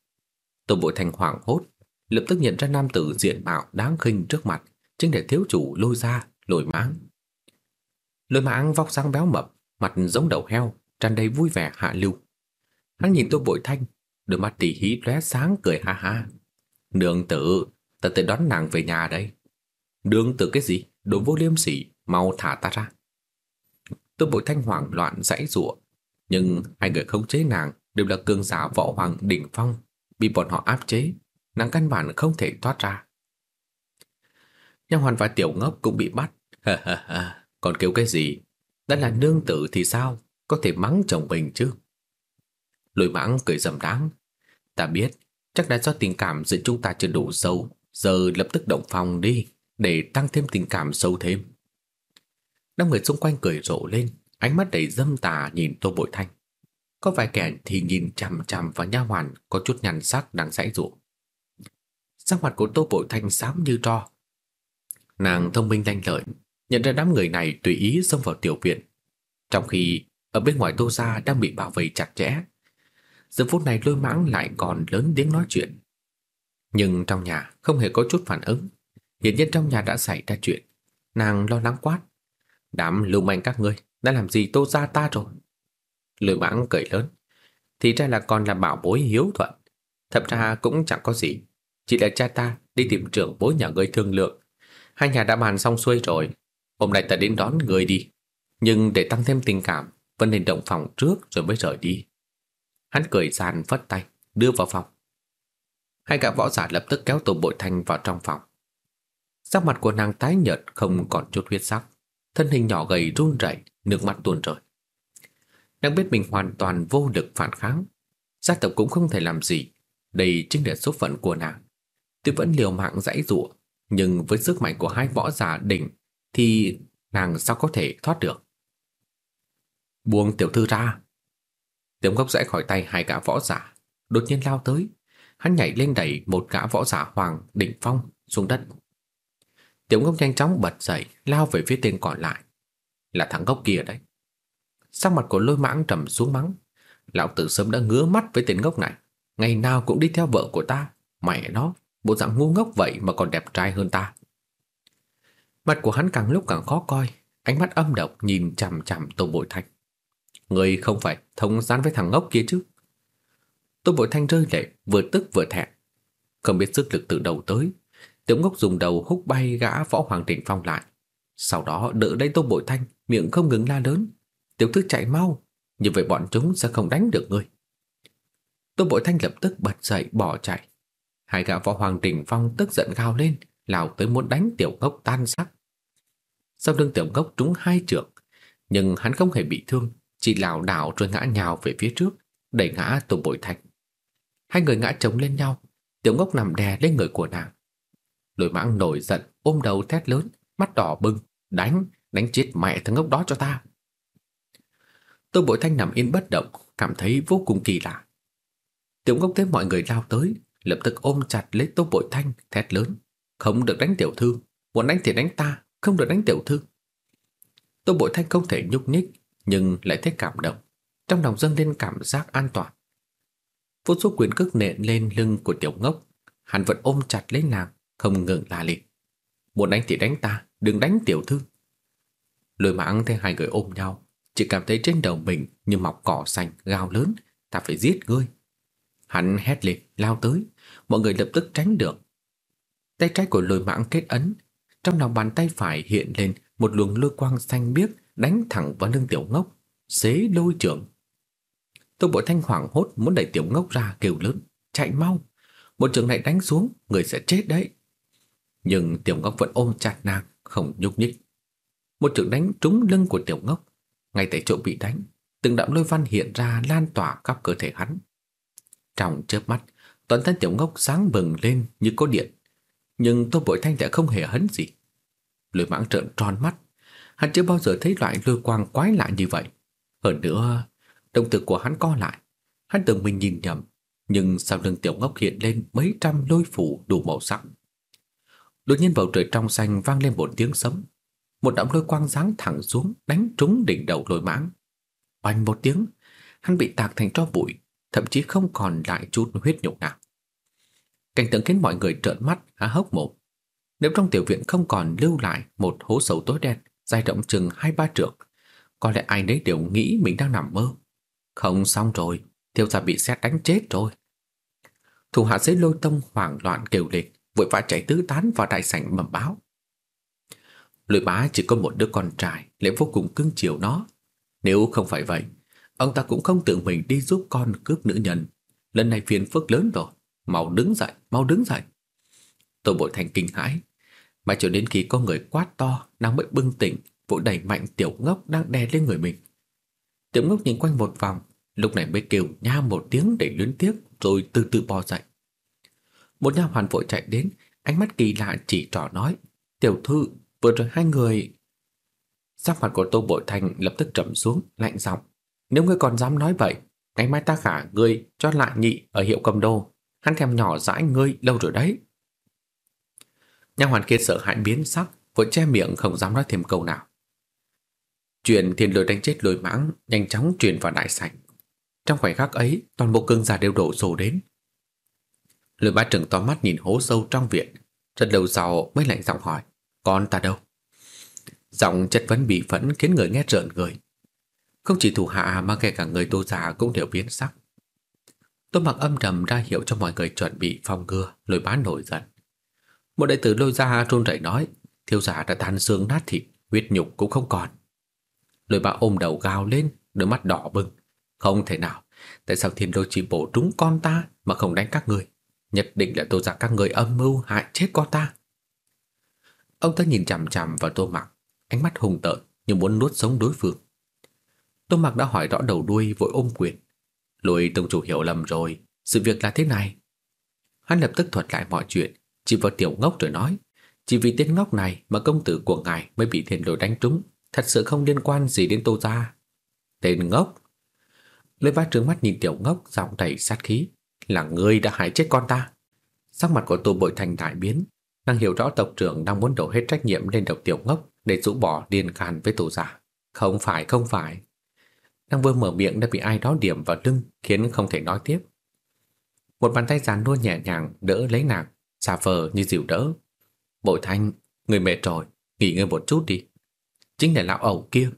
Tô Bội Thành hoảng hốt, lập tức nhận ra nam tử diện mạo đáng khinh trước mặt, chính là thiếu chủ lôi gia, lôi mãng. Lôi mãng vóc dáng béo mập, mặt giống đầu heo, tràn đầy vui vẻ hạ lưu. Hắn nhìn Tô Bội Thanh, đôi mắt tỉ hí lóe sáng cười ha ha. Nương tử, ta tới đón nàng về nhà đây. Nương tử cái gì? Đồ vô liêm sỉ, mau thả ta ra. Tô Bội Thanh hoảng loạn dãy rủa, nhưng hai người không chế nàng đều là cường giả võ hoàng đỉnh phong, bị bọn họ áp chế, nàng căn bản không thể thoát ra. Nhà hoàn và tiểu ngốc cũng bị bắt. Ha ha ha, còn kêu cái gì? Đã là nương tử thì sao? Có thể mắng chồng mình chứ? Lôi mãng cười dầm đáng. Ta biết, chắc là do tình cảm giữa chúng ta chưa đủ sâu, giờ lập tức động phòng đi, để tăng thêm tình cảm sâu thêm. Năm người xung quanh cười rộ lên, ánh mắt đầy dâm tà nhìn Tô Bội Thanh. Có vài kẻ thì nhìn chằm chằm vào nha hoàn có chút nhăn sắc đang sãi rụ. Sắc mặt của Tô Bội Thanh xám như tro. Nàng thông minh lanh lợi, nhận ra đám người này tùy ý xông vào tiểu viện. Trong khi ở bên ngoài Tô gia đang bị bảo vệ chặt chẽ, giờ phút này lôi mãng lại còn lớn tiếng nói chuyện. Nhưng trong nhà không hề có chút phản ứng. Hiển nhiên trong nhà đã xảy ra chuyện. Nàng lo lắng quát. Đám lưu manh các ngươi đã làm gì tô Gia ta rồi? Lôi mãng cười lớn. Thì ra là còn là bảo bối hiếu thuận. Thật ra cũng chẳng có gì. Chỉ là cha ta đi tìm trưởng bối nhà ngươi thương lượng. Hai nhà đã bàn xong xuôi rồi. Hôm nay ta đến đón người đi. Nhưng để tăng thêm tình cảm, vẫn nên động phòng trước rồi mới rời đi. Hắn cười gian phất tay, đưa vào phòng. Hai gã võ giả lập tức kéo tổ Bội Thanh vào trong phòng. Sắc mặt của nàng tái nhợt không còn chút huyết sắc, thân hình nhỏ gầy run rẩy, nước mắt tuôn rơi. Nàng biết mình hoàn toàn vô lực phản kháng, gia tộc cũng không thể làm gì, đây chính là số phận của nàng. Tuy vẫn liều mạng dãy dụa, nhưng với sức mạnh của hai võ giả đỉnh thì nàng sao có thể thoát được. Buông tiểu thư ra. Tiểu gốc rẽ khỏi tay hai gã võ giả, đột nhiên lao tới. Hắn nhảy lên đẩy một gã võ giả hoàng đỉnh phong xuống đất. Tiểu gốc nhanh chóng bật dậy, lao về phía tên còn lại. Là thằng gốc kia đấy. Sắc mặt của lôi mãng trầm xuống mắng. Lão tử sớm đã ngứa mắt với tên gốc này. Ngày nào cũng đi theo vợ của ta. Mẹ nó, bộ dạng ngu ngốc vậy mà còn đẹp trai hơn ta. Mặt của hắn càng lúc càng khó coi, ánh mắt âm độc nhìn chằm chằm Tô Bội Thanh. Người không phải thông gian với thằng ngốc kia chứ. Tôn Bội Thanh rơi lệ, vừa tức vừa thẹn. Không biết sức lực từ đầu tới. Tiểu ngốc dùng đầu húc bay gã võ hoàng đỉnh phong lại. Sau đó đỡ lấy Tô Bội Thanh, miệng không ngừng la lớn. Tiểu thư chạy mau, như vậy bọn chúng sẽ không đánh được ngươi. Tô Bội Thanh lập tức bật dậy bỏ chạy. Hai gã võ hoàng đỉnh phong tức giận gào lên, lao tới muốn đánh tiểu ngốc tan xác. Sau lưng tiểu ngốc trúng hai trượng, nhưng hắn không hề bị thương, chị lảo đảo rồi ngã nhào về phía trước, đẩy ngã Tô Bội Thanh. Hai người ngã chồng lên nhau, tiểu ngốc nằm đè lên người của nàng. Lôi mãng nổi giận, ôm đầu thét lớn, mắt đỏ bừng, đánh, đánh chết mẹ thằng ngốc đó cho ta. Tô Bội Thanh nằm yên bất động, cảm thấy vô cùng kỳ lạ. Tiểu ngốc thấy mọi người lao tới, lập tức ôm chặt lấy Tô Bội Thanh, thét lớn. Không được đánh tiểu thư, muốn đánh thì đánh ta, không được đánh tiểu thư. Tô Bội Thanh không thể nhúc nhích, nhưng lại thấy cảm động, trong lòng dâng lên cảm giác an toàn. Vô số quyền cước nện lên lưng của tiểu ngốc, hắn vẫn ôm chặt lấy nàng, không ngừng la lị. Muốn đánh thì đánh ta, đừng đánh tiểu thư. Lôi mãng thấy hai người ôm nhau, chỉ cảm thấy trên đầu mình như mọc cỏ xanh gào lớn, ta phải giết ngươi. Hắn hét lên, lao tới, mọi người lập tức tránh được. Tay trái của lôi mãng kết ấn, trong lòng bàn tay phải hiện lên một luồng lôi quang xanh biếc đánh thẳng vào lưng tiểu ngốc, xế lôi trưởng. Tô Bội Thanh hoảng hốt muốn đẩy tiểu ngốc ra kêu lớn, chạy mau. Một trường này đánh xuống, người sẽ chết đấy. Nhưng tiểu ngốc vẫn ôm chặt nàng, không nhúc nhích. Một trường đánh trúng lưng của tiểu ngốc, ngay tại chỗ bị đánh, từng đạo lôi văn hiện ra lan tỏa khắp cơ thể hắn. Trong chớp mắt, toàn thân tiểu ngốc sáng bừng lên như có điện, nhưng Tô Bội Thanh lại không hề hấn gì. Lôi mãng trợn tròn mắt, hắn chưa bao giờ thấy loại lôi quang quái lạ như vậy. Hơn nữa, động tử của hắn co lại, hắn tưởng mình nhìn nhầm, nhưng sau lưng tiểu ngốc hiện lên mấy trăm lôi phủ đủ màu sắc. Đột nhiên bầu trời trong xanh vang lên một tiếng sấm, một đám lôi quang giáng thẳng xuống đánh trúng đỉnh đầu lôi mãng. Oanh một tiếng, hắn bị tạc thành tro bụi, thậm chí không còn lại chút huyết nhục nào. Cảnh tượng khiến mọi người trợn mắt, há hốc mồm. Nếu trong tiểu viện không còn lưu lại một hố sâu tối đen, dài rộng chừng hai ba trượng, có lẽ ai nấy đều nghĩ mình đang nằm mơ. Không xong rồi, tiêu gia bị xét đánh chết rồi. Thủ hạ dưới lôi tông hoảng loạn kêu lên, vội vã chạy tứ tán vào đại sảnh mầm báo. Lôi bá chỉ có một đứa con trai, lại vô cùng cưng chiều nó. Nếu không phải vậy, ông ta cũng không tự mình đi giúp con cướp nữ nhân. Lần này phiền phức lớn rồi. Mau đứng dậy, mau đứng dậy. tôi Bội Thành kinh hãi. Mà cho đến khi có người quát to, nàng mới bưng tỉnh, Vụ đẩy mạnh tiểu ngốc đang đè lên người mình. Tiểu ngốc nhìn quanh một vòng, lúc này mới kêu nha một tiếng để luyến tiếc, rồi từ từ bò dậy. Một nha hoàn vội chạy đến, ánh mắt kỳ lạ chỉ trỏ nói, tiểu thư, vừa rồi hai người... Sắc mặt của Tô Bội Thành lập tức trầm xuống, lạnh giọng. Nếu ngươi còn dám nói vậy, ngày mai ta khả ngươi cho lại nhị ở hiệu cầm đô. Hắn thèm nhỏ dãi ngươi lâu rồi đấy. Nha hoàn kia sợ hãi biến sắc, vội che miệng không dám nói thêm câu nào. Chuyện thiên lôi đánh chết lôi mãng nhanh chóng truyền vào đại sảnh. Trong khoảnh khắc ấy, toàn bộ cương giả đều đổ xô đến. Lôi bá trừng to mắt nhìn hố sâu trong viện, rất lâu sau mới lạnh giọng hỏi, con ta đâu? Giọng chất vấn bị phẫn khiến người nghe rợn người. Không chỉ thủ hạ mà kể cả người tô giả cũng đều biến sắc. Tô mặc âm trầm ra hiệu cho mọi người chuẩn bị phòng ngừa, lôi bá nổi giận. Một đệ tử lôi ra run rẩy nói, thiếu giả đã tan xương nát thịt, huyết nhục cũng không còn. Lôi bá ôm đầu gào lên, đôi mắt đỏ bừng. Không thể nào, tại sao thiên lôi chỉ bổ trúng con ta mà không đánh các người? Nhất định là tô giả các người âm mưu hại chết con ta. Ông ta nhìn chằm chằm vào tô mặc, ánh mắt hùng tợn như muốn nuốt sống đối phương. Tô mặc đã hỏi rõ đầu đuôi vội ôm quyền. Lôi tông chủ hiểu lầm rồi, sự việc là thế này. Hắn lập tức thuật lại mọi chuyện, chỉ vào tiểu ngốc rồi nói, chỉ vì tên ngốc này mà công tử của ngài mới bị thiên lôi đánh trúng, thật sự không liên quan gì đến tô gia. Tên ngốc. Lê bá trướng mắt nhìn tiểu ngốc, giọng đầy sát khí, là ngươi đã hại chết con ta. Sắc mặt của tô bội thành đại biến, nàng hiểu rõ tộc trưởng đang muốn đổ hết trách nhiệm lên đầu tiểu ngốc để rũ bỏ điên can với tô gia. Không phải, không phải. Đang vừa mở miệng đã bị ai đó điểm vào lưng khiến không thể nói tiếp. Một bàn tay giàn nua nhẹ nhàng đỡ lấy nàng, xa phờ như dịu đỡ. Bội thanh, người mệt rồi, nghỉ ngơi một chút đi. Chính là lão ẩu kia.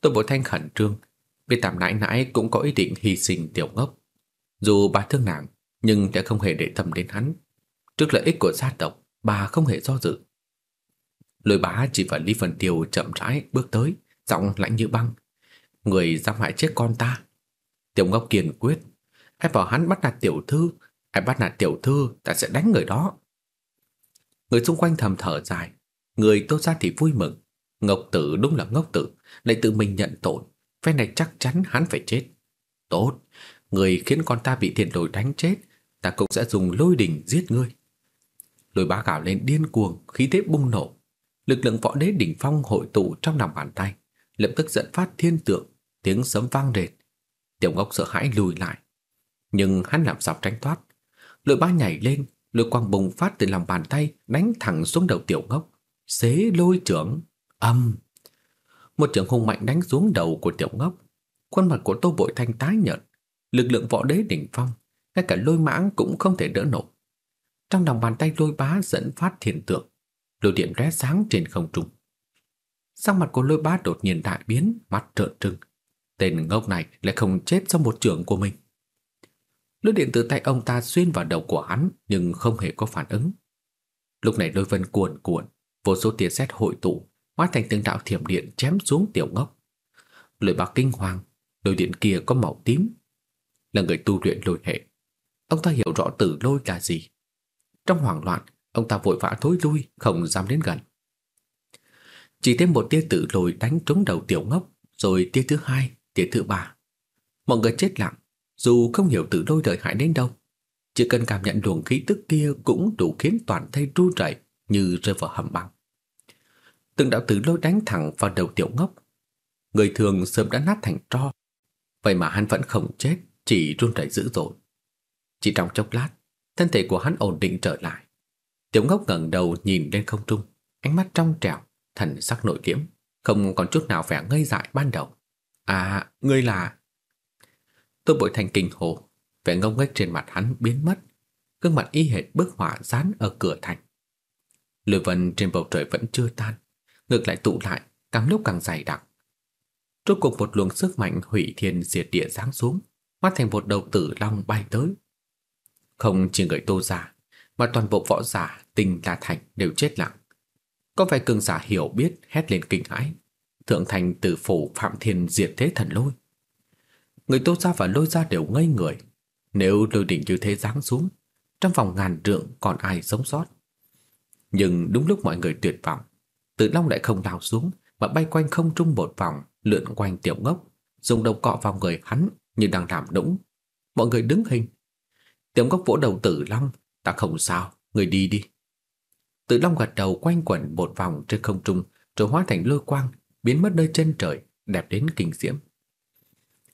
Tôi bội thanh khẩn trương, vì tạm nãi nãi cũng có ý định hy sinh tiểu ngốc. Dù bà thương nàng, nhưng đã không hề để tâm đến hắn. Trước lợi ích của gia tộc, bà không hề do dự. Lôi bá chỉ vào Lý Phần Tiêu chậm rãi bước tới, giọng lạnh như băng, Người dám hại chết con ta Tiểu ngốc kiên quyết Ai bảo hắn bắt nạt tiểu thư Ai bắt nạt tiểu thư ta sẽ đánh người đó. Người xung quanh thầm thở dài. Người tốt ra thì vui mừng. Ngọc tử đúng là ngốc tử. Lại tự mình nhận tội. Phe này chắc chắn hắn phải chết. Tốt. Người khiến con ta bị thiền đổi đánh chết Ta cũng sẽ dùng lôi đình giết ngươi. Lôi bá gạo lên điên cuồng Khí thế bung nổ. Lực lượng võ đế đỉnh phong hội tụ trong lòng bàn tay. Lập tức dẫn phát thiên tượng, tiếng sấm vang rệt. Tiểu Ngốc sợ hãi lùi lại, nhưng hắn làm sao tránh thoát. Lôi ba nhảy lên, lôi quang bùng phát từ lòng bàn tay đánh thẳng xuống đầu Tiểu Ngốc. Xế lôi trưởng, âm. Một trưởng hung mạnh đánh xuống đầu của Tiểu Ngốc. Khuôn mặt của Tô Bội Thanh tái nhợt, lực lượng võ đế đỉnh phong, ngay cả lôi mãng cũng không thể đỡ nổi. Trong lòng bàn tay lôi bá dẫn phát thiền tượng, lôi điện rẽ sáng trên không trung. Sắc mặt của lôi bá đột nhiên đại biến, mắt trợn trừng. Tên ngốc này lại không chết do một trưởng của mình. Lưỡi điện từ tay ông ta xuyên vào đầu của hắn nhưng không hề có phản ứng. Lúc này đôi vân cuồn cuộn, vô số tia sét hội tụ, hóa thành từng đạo thiểm điện chém xuống tiểu ngốc. Lôi bạc kinh hoàng, đôi điện kia có màu tím. Là người tu luyện lôi hệ. Ông ta hiểu rõ tử lôi là gì. Trong hoảng loạn, ông ta vội vã thối lui, không dám đến gần. Chỉ thêm một tia tử lôi đánh trúng đầu tiểu ngốc, rồi tia thứ hai, tia thứ ba. Mọi người chết lặng, dù không hiểu tử lôi lợi hại đến đâu. Chỉ cần cảm nhận luồng khí tức kia cũng đủ khiến toàn thân run rẩy như rơi vào hầm băng. Từng đạo tử lôi đánh thẳng vào đầu tiểu ngốc. Người thường sớm đã nát thành tro. Vậy mà hắn vẫn không chết, chỉ run rẩy dữ dội. Chỉ trong chốc lát, thân thể của hắn ổn định trở lại. Tiểu ngốc ngẩng đầu nhìn lên không trung, ánh mắt trong trẻo, thần sắc nội liễm, không còn chút nào vẻ ngây dại ban đầu. À, ngươi là... Tôi bội thành kinh hồ, vẻ ngông nghếch trên mặt hắn biến mất, gương mặt y hệt bức họa dán ở cửa thành. Lửa vân trên bầu trời vẫn chưa tan, ngược lại tụ lại, càng lúc càng dày đặc. Rốt cuộc một luồng sức mạnh hủy thiên diệt địa giáng xuống, hóa thành một đầu tử long bay tới. Không chỉ người tô giả, mà toàn bộ võ giả tình là thành đều chết lặng. Có vài cường giả hiểu biết hét lên kinh hãi. Thượng thành tử phủ phạm thiên diệt thế thần lôi. Người tô gia và lôi gia đều ngây người. Nếu lôi đỉnh như thế giáng xuống, trong vòng ngàn trượng còn ai sống sót. Nhưng đúng lúc mọi người tuyệt vọng, Tử Long lại không đào xuống mà bay quanh không trung một vòng, lượn quanh tiểu ngốc, dùng đầu cọ vào người hắn như đang làm nũng. Mọi người đứng hình. Tiểu ngốc vỗ đầu Tử Long, ta không sao, người đi đi. Tử Long gật đầu quanh quẩn một vòng trên không trung, rồi hóa thành lôi quang, biến mất nơi chân trời, đẹp đến kinh diễm.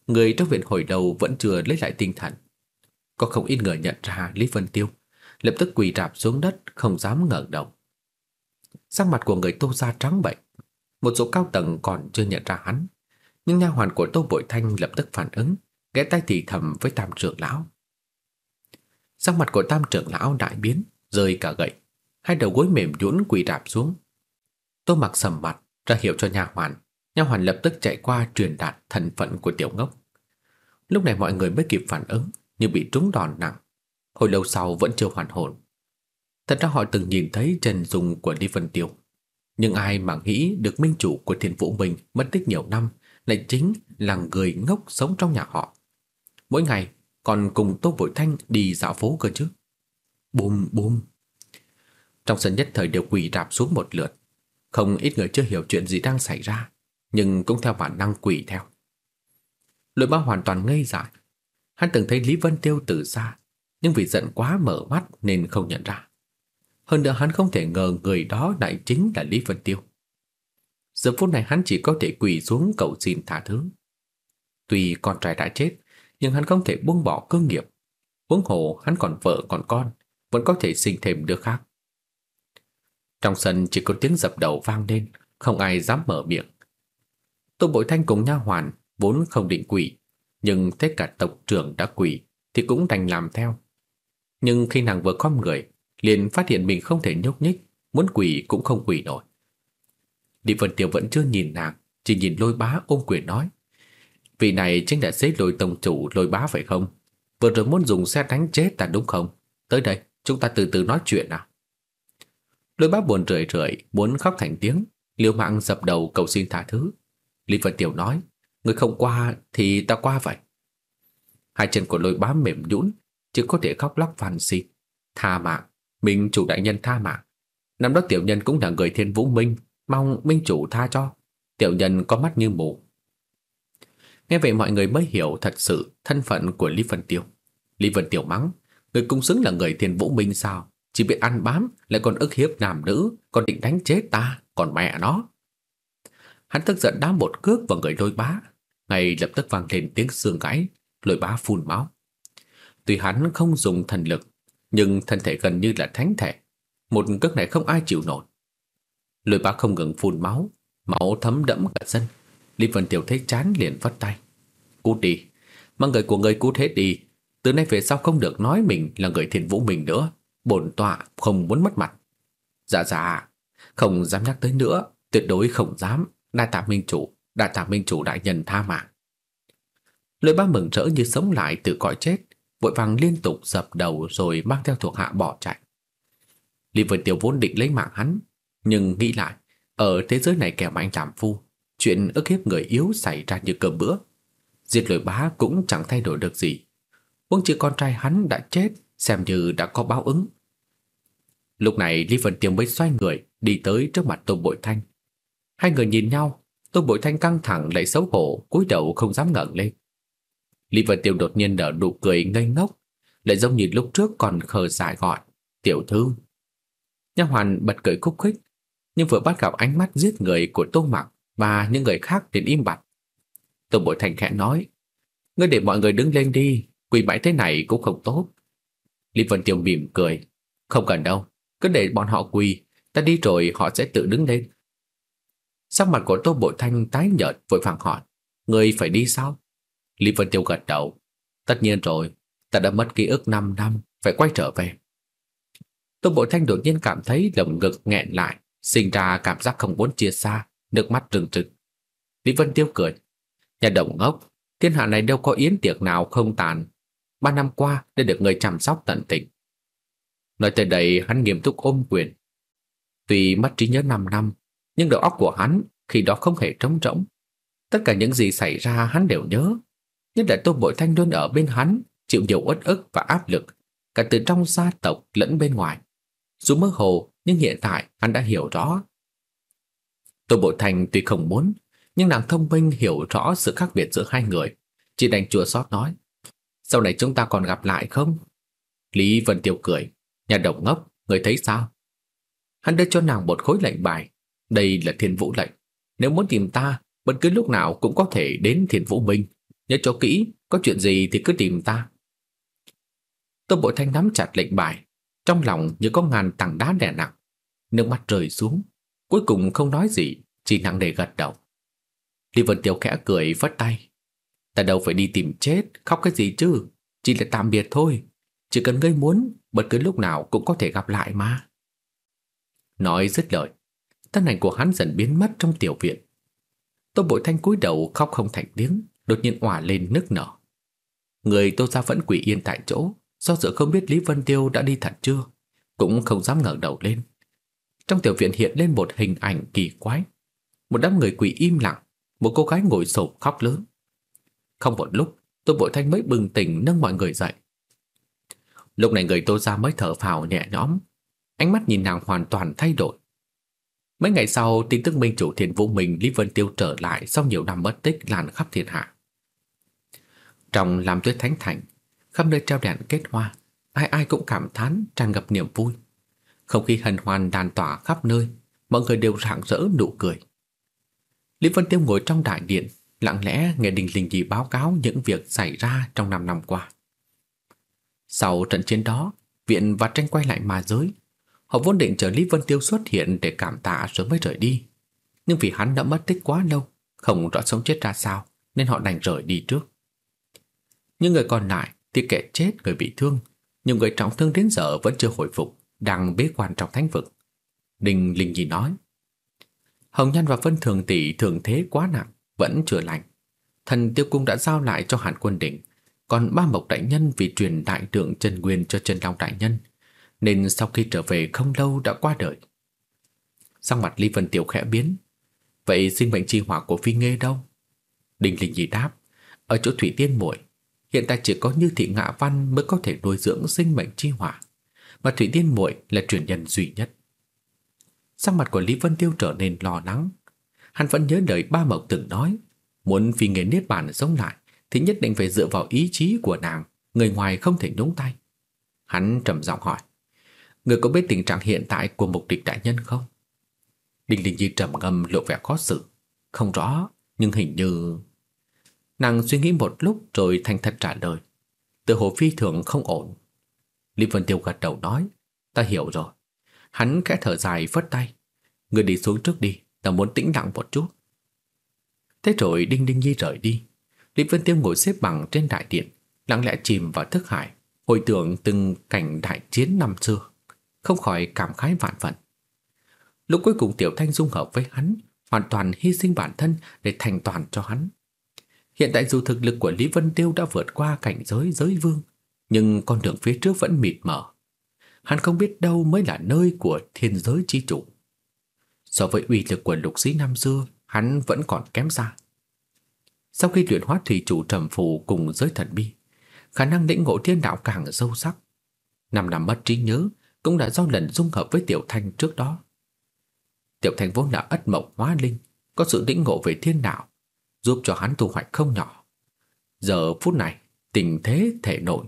Người trong viện hồi đầu vẫn chưa lấy lại tinh thần. Có không ít người nhận ra Lý Vân Tiêu, lập tức quỳ rạp xuống đất, không dám ngẩng đầu. Sắc mặt của người Tô gia trắng bệch, một số cao tầng còn chưa nhận ra hắn, nhưng nha hoàn của Tô Bội Thanh lập tức phản ứng, ghé tay thì thầm với Tam trưởng lão. Sắc mặt của Tam trưởng lão đại biến, rơi cả gậy, hai đầu gối mềm nhũn quỳ rạp xuống. Tô Mặc sầm mặt, ra hiệu cho nha hoàn, nha hoàn lập tức chạy qua truyền đạt thân phận của tiểu ngốc. Lúc này mọi người mới kịp phản ứng, như bị trúng đòn nặng. Hồi lâu sau vẫn chưa hoàn hồn. Thật ra họ từng nhìn thấy chân dung của Lý Vân Tiêu. Nhưng ai mà nghĩ được minh chủ của thiên vũ mình mất tích nhiều năm lại chính là người ngốc sống trong nhà họ. Mỗi ngày còn cùng Tô Bội Thanh đi dạo phố cơ chứ. Bùm bùm. Trong sân nhất thời đều quỳ rạp xuống một lượt. Không ít người chưa hiểu chuyện gì đang xảy ra, nhưng cũng theo bản năng quỳ theo. Lôi ba hoàn toàn ngây dại. Hắn từng thấy Lý Vân Tiêu từ xa, nhưng vì giận quá mở mắt nên không nhận ra. Hơn nữa hắn không thể ngờ người đó lại chính là Lý Vân Tiêu. Giờ phút này hắn chỉ có thể quỳ xuống cầu xin tha thứ. Tuy con trai đã chết, nhưng hắn không thể buông bỏ cơ nghiệp. Huống hồ hắn còn vợ còn con, vẫn có thể sinh thêm đứa khác. Trong sân chỉ có tiếng dập đầu vang lên, không ai dám mở miệng. Tô Bội Thanh cùng nha hoàn vốn không định quỳ, nhưng thấy cả tộc trưởng đã quỳ thì cũng đành làm theo. Nhưng khi nàng vừa khom người, liền phát hiện mình không thể nhúc nhích, muốn quỳ cũng không quỳ nổi. Lý Vân Tiêu vẫn chưa nhìn nàng, chỉ nhìn lôi bá ôm quyền nói. Vị này chính là xế lôi tổng chủ lôi bá phải không? Vừa rồi muốn dùng xe đánh chết ta đúng không? Tới đây, chúng ta từ từ nói chuyện nào. Lôi bá buồn rười rượi, muốn khóc thành tiếng, liều mạng dập đầu cầu xin tha thứ. Lý Vân Tiểu nói, người không qua thì ta qua vậy. Hai chân của lôi bám mềm nhũn, chỉ có thể khóc lóc van xin. Tha mạng, Minh chủ đại nhân tha mạng. Năm đó tiểu nhân cũng là người thiên vũ minh, mong minh chủ tha cho. Tiểu nhân có mắt như mù. Nghe vậy mọi người mới hiểu thật sự thân phận của Lý Vân Tiểu. Lý Vân Tiểu mắng, người cũng xứng là người thiên vũ minh sao? Chỉ biết ăn bám, lại còn ức hiếp nam nữ, còn định đánh chết ta, còn mẹ nó. Hắn tức giận đá một cước vào người lôi bá, ngay lập tức vang lên tiếng xương gãy, lôi bá phun máu. Tuy hắn không dùng thần lực, nhưng thân thể gần như là thánh thể. Một cước này không ai chịu nổi. Lôi bá không ngừng phun máu, máu thấm đẫm cả sân. Lý Vân Tiểu thấy chán liền vắt tay. Cút đi, mang người của người cút hết đi. Từ nay về sau không được nói mình là người thiền vũ mình nữa. Bổn tọa không muốn mất mặt. Dạ dạ, Không dám nhắc tới nữa, tuyệt đối không dám. Đại tạ minh chủ, đại tạ minh chủ đại nhân tha mạng. Lưỡi ba mừng rỡ như sống lại từ cõi chết, vội vàng liên tục dập đầu rồi mang theo thuộc hạ bỏ chạy. Lý Vân Tiểu vốn định lấy mạng hắn, nhưng nghĩ lại, ở thế giới này kẻ mạnh làm phu, chuyện ức hiếp người yếu xảy ra như cơm bữa. Diệt lưỡi bá cũng chẳng thay đổi được gì. Quân chữ con trai hắn đã chết, xem như đã có báo ứng. Lúc này Lý Vân Tiêu mới xoay người đi tới trước mặt Tôn Bội Thanh. Hai người nhìn nhau, Tô Bội Thanh căng thẳng lại xấu hổ, cúi đầu không dám ngẩng lên. Lý Vân Tiêu đột nhiên nở nụ cười ngây ngốc, lại giống như lúc trước còn khờ dại gọi, "Tiểu thư." Nha hoàn bật cười khúc khích, nhưng vừa bắt gặp ánh mắt giết người của Tô Mặc và những người khác đến im bặt. Tô Bội Thanh khẽ nói, "Ngươi để mọi người đứng lên đi, quỳ bãi thế này cũng không tốt." Lý Vân Tiêu mỉm cười, "Không cần đâu, cứ để bọn họ quỳ, ta đi rồi họ sẽ tự đứng lên." Sắc mặt của Tô Bội Thanh tái nhợt vội vàng hỏi, người phải đi sao?" Lý Vân Tiêu gật đầu. Tất nhiên rồi, ta đã mất ký ức 5 năm, phải quay trở về. Tô Bộ Thanh đột nhiên cảm thấy lồng ngực nghẹn lại, sinh ra cảm giác không muốn chia xa, nước mắt rừng rực. Lý Vân Tiêu cười. Nhà động ngốc, thiên hạ này đâu có yến tiệc nào không tàn. Ba năm qua đã được người chăm sóc tận tình. Nói tới đây hắn nghiêm túc ôm quyền. Tuy mất trí nhớ 5 năm, nhưng đầu óc của hắn khi đó không hề trống rỗng. Tất cả những gì xảy ra hắn đều nhớ, Nhất là Tô Bội Thanh luôn ở bên hắn, chịu nhiều uất ức và áp lực, cả từ trong gia tộc lẫn bên ngoài. Dù mơ hồ, nhưng hiện tại hắn đã hiểu rõ. Tô Bội Thanh tuy không muốn, nhưng nàng thông minh hiểu rõ sự khác biệt giữa hai người. Chỉ đành chua xót nói, sau này chúng ta còn gặp lại không? Lý Vân Tiêu cười, nhà đồng ngốc, người thấy sao? Hắn đưa cho nàng một khối lệnh bài, đây là thiên vũ lệnh. Nếu muốn tìm ta, bất cứ lúc nào cũng có thể đến thiên vũ minh. Nhớ cho kỹ, có chuyện gì thì cứ tìm ta. Tô Bội Thanh nắm chặt lệnh bài, trong lòng như có ngàn tảng đá đè nặng. Nước mắt rơi xuống, cuối cùng không nói gì, chỉ nặng nề gật đầu. Lý Vân Tiêu khẽ cười vất tay. Ta đâu phải đi tìm chết, khóc cái gì chứ, chỉ là tạm biệt thôi. Chỉ cần ngươi muốn, bất cứ lúc nào cũng có thể gặp lại mà. Nói dứt lời, thân ảnh của hắn dần biến mất trong tiểu viện. Tô Bội Thanh cúi đầu khóc không thành tiếng đột nhiên òa lên nức nở. Người Tô gia vẫn quỷ yên tại chỗ, do dự không biết Lý Vân Tiêu đã đi thật chưa, cũng không dám ngẩng đầu lên. Trong tiểu viện hiện lên một hình ảnh kỳ quái, một đám người quỷ im lặng, một cô gái ngồi sụp khóc lớn. Không một lúc, Tô Bội Thanh mới bừng tỉnh nâng mọi người dậy. Lúc này người Tô gia mới thở phào nhẹ nhõm, ánh mắt nhìn nàng hoàn toàn thay đổi. Mấy ngày sau, tin tức minh chủ thiền vũ mình Lý Vân Tiêu trở lại sau nhiều năm mất tích lan khắp thiên hạ. Trong làm tuyết thánh thành, khắp nơi treo đèn kết hoa, ai ai cũng cảm thán tràn ngập niềm vui. Không khí hân hoan đàn tỏa khắp nơi, mọi người đều rạng rỡ nụ cười. Lý Vân Tiêu ngồi trong đại điện, lặng lẽ nghe Đình Linh Nhi báo cáo những việc xảy ra trong 5 năm qua. Sau trận chiến đó, viện và tranh quay lại mà giới. Họ vốn định chờ Lý Vân Tiêu xuất hiện để cảm tạ rồi mới rời đi. Nhưng vì hắn đã mất tích quá lâu, không rõ sống chết ra sao, nên họ đành rời đi trước. Những người còn lại thì kẻ chết người bị thương, nhiều người trọng thương đến giờ vẫn chưa hồi phục, đang bế quan trong thánh vực. Đình Linh Nhi nói, Hồng Nhân và Vân Thường Tỷ thường thế quá nặng, vẫn chưa lành. Thần Tiêu Cung đã giao lại cho Hàn Quân Đỉnh, còn ba mộc đại nhân vì truyền đại tượng chân nguyên cho chân long đại nhân, nên sau khi trở về không lâu đã qua đời. Sang mặt Lý Vân Tiểu khẽ biến, vậy sinh mệnh chi hỏa của Phi Nghê đâu? Đình Linh Nhi đáp, ở chỗ Thủy Tiên muội Hiện tại chỉ có Như Thị Ngạ Văn mới có thể nuôi dưỡng sinh mệnh chi hỏa, mà Thủy Tiên muội là truyền nhân duy nhất. Sang mặt của Lý Vân Tiêu trở nên lo lắng. Hắn vẫn nhớ lời ba mộc từng nói, muốn phi Nghê niết bàn sống lại thì nhất định phải dựa vào ý chí của nàng, người ngoài không thể nhúng tay. Hắn trầm giọng hỏi, người có biết tình trạng hiện tại của mục địch đại nhân không? Đinh Linh Nhi trầm ngâm lộ vẻ khó xử, không rõ, nhưng hình như Nàng suy nghĩ một lúc rồi thành thật trả lời. Tự hồ phi thường không ổn. Lý Vân Tiêu gật đầu nói, ta hiểu rồi. Hắn khẽ thở dài phất tay. Người đi xuống trước đi, ta muốn tĩnh lặng một chút. Thế rồi Đinh Đinh Nhi rời đi. Lý Vân Tiêu ngồi xếp bằng trên đại điện, lặng lẽ chìm vào thức hải, hồi tưởng từng cảnh đại chiến năm xưa, không khỏi cảm khái vạn phần. Lúc cuối cùng Tiểu Thanh dung hợp với hắn, hoàn toàn hy sinh bản thân để thành toàn cho hắn. Hiện tại dù thực lực của Lý Vân Tiêu đã vượt qua cảnh giới giới vương, nhưng con đường phía trước vẫn mịt mờ. Hắn không biết đâu mới là nơi của thiên giới chi chủ. So với uy lực của lục sĩ năm xưa, hắn vẫn còn kém xa. Sau khi luyện hóa thủy chủ trầm phù cùng giới thần bi, khả năng lĩnh ngộ thiên đạo càng sâu sắc. Năm năm mất trí nhớ cũng đã do lần dung hợp với Tiểu Thanh trước đó. Tiểu Thanh vốn là ất mộng hóa linh, có sự lĩnh ngộ về thiên đạo, giúp cho hắn thu hoạch không nhỏ. Giờ phút này, tình thế thể nội,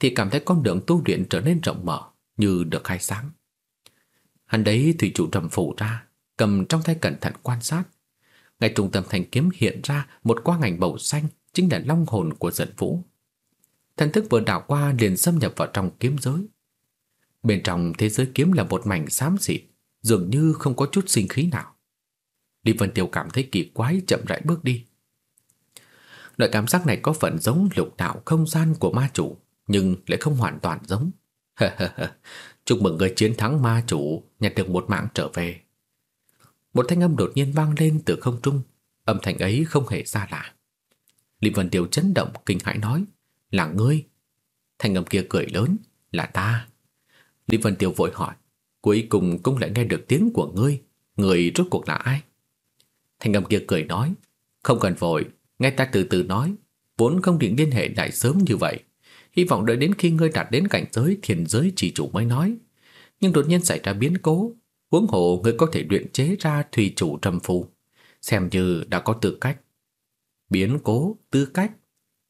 thì cảm thấy con đường tu luyện trở nên rộng mở như được khai sáng. Hắn đấy thủy chủ trầm phủ ra, cầm trong tay cẩn thận quan sát. Ngay trung tâm thành kiếm hiện ra một quang ảnh màu xanh chính là long hồn của giận vũ. Thần thức vừa đảo qua liền xâm nhập vào trong kiếm giới. Bên trong thế giới kiếm là một mảnh xám xịt, dường như không có chút sinh khí nào. Lý Vân Tiêu cảm thấy kỳ quái chậm rãi bước đi. Loại cảm giác này có phần giống lục đạo không gian của ma chủ, nhưng lại không hoàn toàn giống. Chúc mừng người chiến thắng ma chủ, nhặt được một mạng trở về. Một thanh âm đột nhiên vang lên từ không trung, âm thanh ấy không hề xa lạ. Lý Vân Tiêu chấn động kinh hãi nói, là ngươi. Thanh âm kia cười lớn, là ta. Lý Vân Tiêu vội hỏi, cuối cùng cũng lại nghe được tiếng của ngươi, người rốt cuộc là ai? Thanh âm kia cười nói, không cần vội, nghe ta từ từ nói, vốn không định liên hệ đại sớm như vậy. Hy vọng đợi đến khi ngươi đạt đến cảnh giới thiền giới chỉ chủ mới nói. Nhưng đột nhiên xảy ra biến cố, huống hộ ngươi có thể luyện chế ra thủy chủ trầm phù, xem như đã có tư cách. Biến cố, tư cách?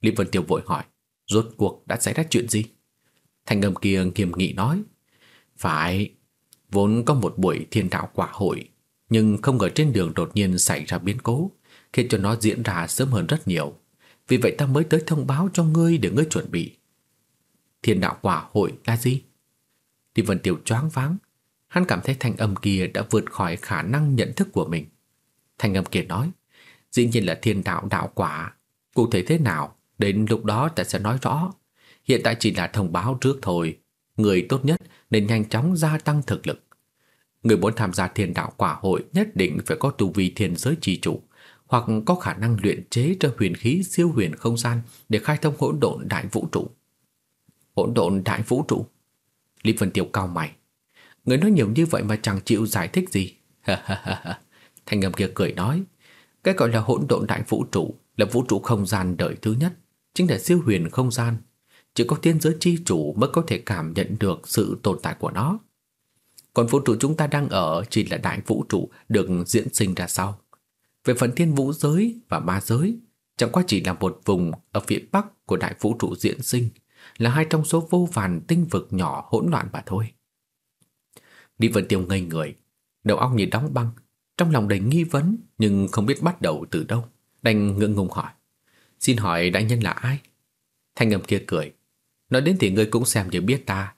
Lý Vân Tiêu vội hỏi, rốt cuộc đã xảy ra chuyện gì? Thanh âm kia nghiêm nghị nói, phải, vốn có một buổi thiên đạo quả hội, nhưng không ngờ trên đường đột nhiên xảy ra biến cố, khiến cho nó diễn ra sớm hơn rất nhiều. Vì vậy ta mới tới thông báo cho ngươi để ngươi chuẩn bị. Thiên đạo quả hội là gì? Thì Vân Tiểu choáng váng, hắn cảm thấy thanh âm kia đã vượt khỏi khả năng nhận thức của mình. Thanh âm kia nói, dĩ nhiên là thiên đạo đạo quả, cụ thể thế nào, đến lúc đó ta sẽ nói rõ. Hiện tại chỉ là thông báo trước thôi, người tốt nhất nên nhanh chóng gia tăng thực lực. Người muốn tham gia thiên đạo quả hội nhất định phải có tu vi thiên giới trì chủ, hoặc có khả năng luyện chế ra huyền khí siêu huyền không gian để khai thông hỗn độn đại vũ trụ. Hỗn độn đại vũ trụ? Lý Vân Tiêu cao mày. Người nói nhiều như vậy mà chẳng chịu giải thích gì. Thanh ngầm kia cười nói, cái gọi là hỗn độn đại vũ trụ là vũ trụ không gian đời thứ nhất, chính là siêu huyền không gian. Chỉ có thiên giới chi chủ mới có thể cảm nhận được sự tồn tại của nó. Còn vũ trụ chúng ta đang ở chỉ là đại vũ trụ được diễn sinh ra sau. Về phần thiên vũ giới và ma giới, chẳng qua chỉ là một vùng ở phía bắc của đại vũ trụ diễn sinh, là hai trong số vô vàn tinh vực nhỏ hỗn loạn mà thôi. Đi Vân Tiêu ngây người, đầu óc như đóng băng, trong lòng đầy nghi vấn nhưng không biết bắt đầu từ đâu, đành ngượng ngùng hỏi. Xin hỏi đại nhân là ai? Thanh âm kia cười. Nói đến thì người cũng xem như biết ta.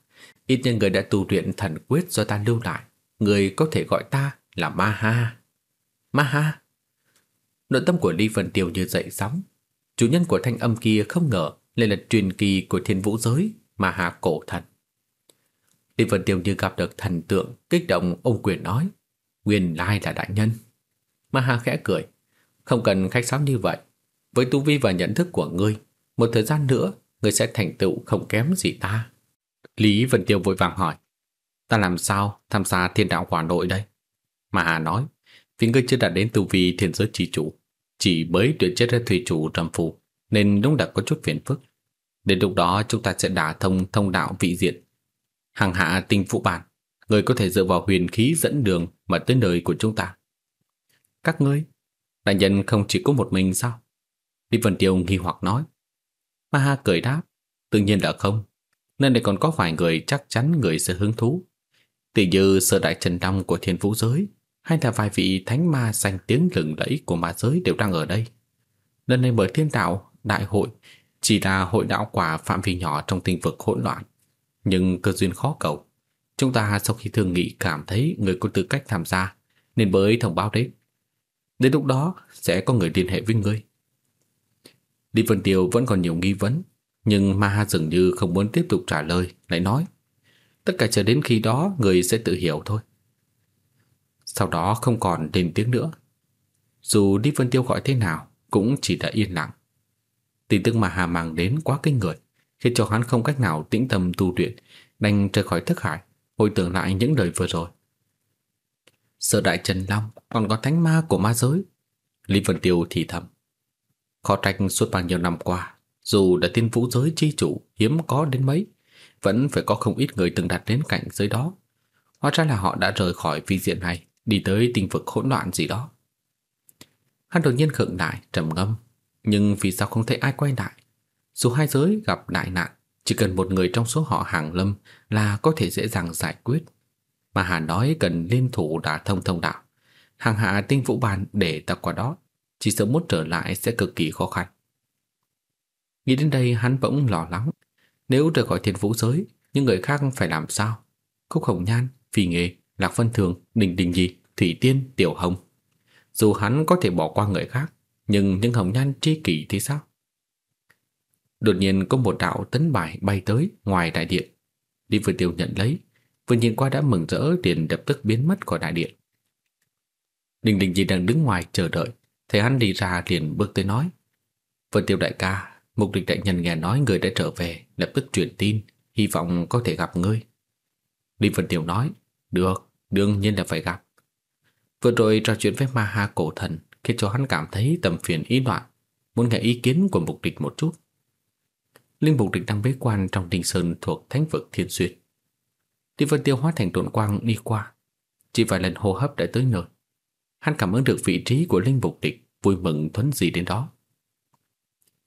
Ít nhất người đã tu luyện thần quyết do ta lưu lại. Người có thể gọi ta là Ma Ha. Ma Ha? Nội tâm của Ly Vân Tiêu như dậy sóng. Chủ nhân của thanh âm kia không ngờ lại là truyền kỳ của thiên vũ giới mà cổ thần. Ly Vân Tiêu như gặp được thần tượng, kích động ông quyền nói, nguyên lai là đại nhân. Mà Hà khẽ cười, không cần khách sáo như vậy. Với tu vi và nhận thức của ngươi, một thời gian nữa, người sẽ thành tựu không kém gì ta. Lý Vân Tiêu vội vàng hỏi, ta làm sao tham gia thiên đạo quả nội đây? Mà Hà nói, vì ngươi chưa đạt đến tu vi thiên giới chỉ chủ, chỉ mới tuyển chết ra thủy chủ trầm phù, nên đúng đã có chút phiền phức. Đến lúc đó chúng ta sẽ đả thông thông đạo vị diện. Hàng hạ tinh phụ bản, người có thể dựa vào huyền khí dẫn đường mà tới nơi của chúng ta. Các ngươi, đại nhân không chỉ có một mình sao? Lý Vân Tiêu nghi hoặc nói. Ma Ha cười đáp, tự nhiên là không. Nên đây còn có vài người chắc chắn người sẽ hứng thú. Tỷ như sơ đại trần đông của thiên vũ giới, hay là vài vị thánh ma danh tiếng lừng lẫy của ma giới đều đang ở đây. Lần này mở thiên đạo đại hội chỉ là hội đạo quả phạm vi nhỏ trong tinh vực hỗn loạn, nhưng cơ duyên khó cầu. Chúng ta sau khi thương nghị cảm thấy người có tư cách tham gia, nên mới thông báo đến. Đến lúc đó sẽ có người liên hệ với ngươi. Lý Vân Tiêu vẫn còn nhiều nghi vấn, nhưng Ma dường như không muốn tiếp tục trả lời, lại nói. Tất cả chờ đến khi đó người sẽ tự hiểu thôi. Sau đó không còn lên tiếng nữa. Dù Lý Vân Tiêu gọi thế nào cũng chỉ đã yên lặng. Tin tức mà Hà mang đến quá kinh người, khiến cho hắn không cách nào tĩnh tâm tu luyện, đành rời khỏi thức hải, hồi tưởng lại những lời vừa rồi. Sở đại Trần Long còn có thánh ma của ma giới. Lý Vân Tiêu thì thầm. Khó trách suốt bao nhiêu năm qua, dù đã tiên vũ giới chi chủ hiếm có đến mấy, vẫn phải có không ít người từng đặt đến cảnh giới đó. Hóa ra là họ đã rời khỏi vi diện này, đi tới tinh vực hỗn loạn gì đó. Hắn đột nhiên khựng lại, trầm ngâm, nhưng vì sao không thấy ai quay lại? Dù hai giới gặp đại nạn, chỉ cần một người trong số họ hàng lâm là có thể dễ dàng giải quyết. Mà Hà nói cần liên thủ đả thông thông đạo. Hàng hạ tinh vũ bàn để ta qua đó, chỉ sợ muốn trở lại sẽ cực kỳ khó khăn. Nghĩ đến đây hắn bỗng lo lắng. Nếu rời khỏi thiên vũ giới, những người khác phải làm sao? Khúc Hồng Nhan, Phi Nghề, Lạc Vân Thường, Đình Đình dị Thủy Tiên, Tiểu Hồng. Dù hắn có thể bỏ qua người khác, nhưng những Hồng Nhan tri kỷ thì sao? Đột nhiên có một đạo tấn bài bay tới ngoài đại điện. Lý Vừa Tiêu nhận lấy, vừa nhìn qua đã mừng rỡ liền lập tức biến mất khỏi đại điện. Đình Đình dị đang đứng ngoài chờ đợi, thấy hắn đi ra liền bước tới nói: "Vân Tiêu đại ca, Mục địch đại nhân nghe nói người đã trở về, lập tức truyền tin, hy vọng có thể gặp ngươi." Lý Vân Tiêu nói: "Được, đương nhiên là phải gặp." Vừa rồi trò chuyện với Ma Ha cổ thần khiến cho hắn cảm thấy tầm phiền ý loạn, muốn nghe ý kiến của mục địch một chút. Linh mục địch đang bế quan trong đình sơn thuộc thánh vực thiên xuyên. Lý Vân Tiêu hóa thành độn quang đi qua, chỉ vài lần hô hấp đã tới nơi. Hắn cảm ứng được vị trí của linh mục địch, vui mừng thuấn gì đến đó.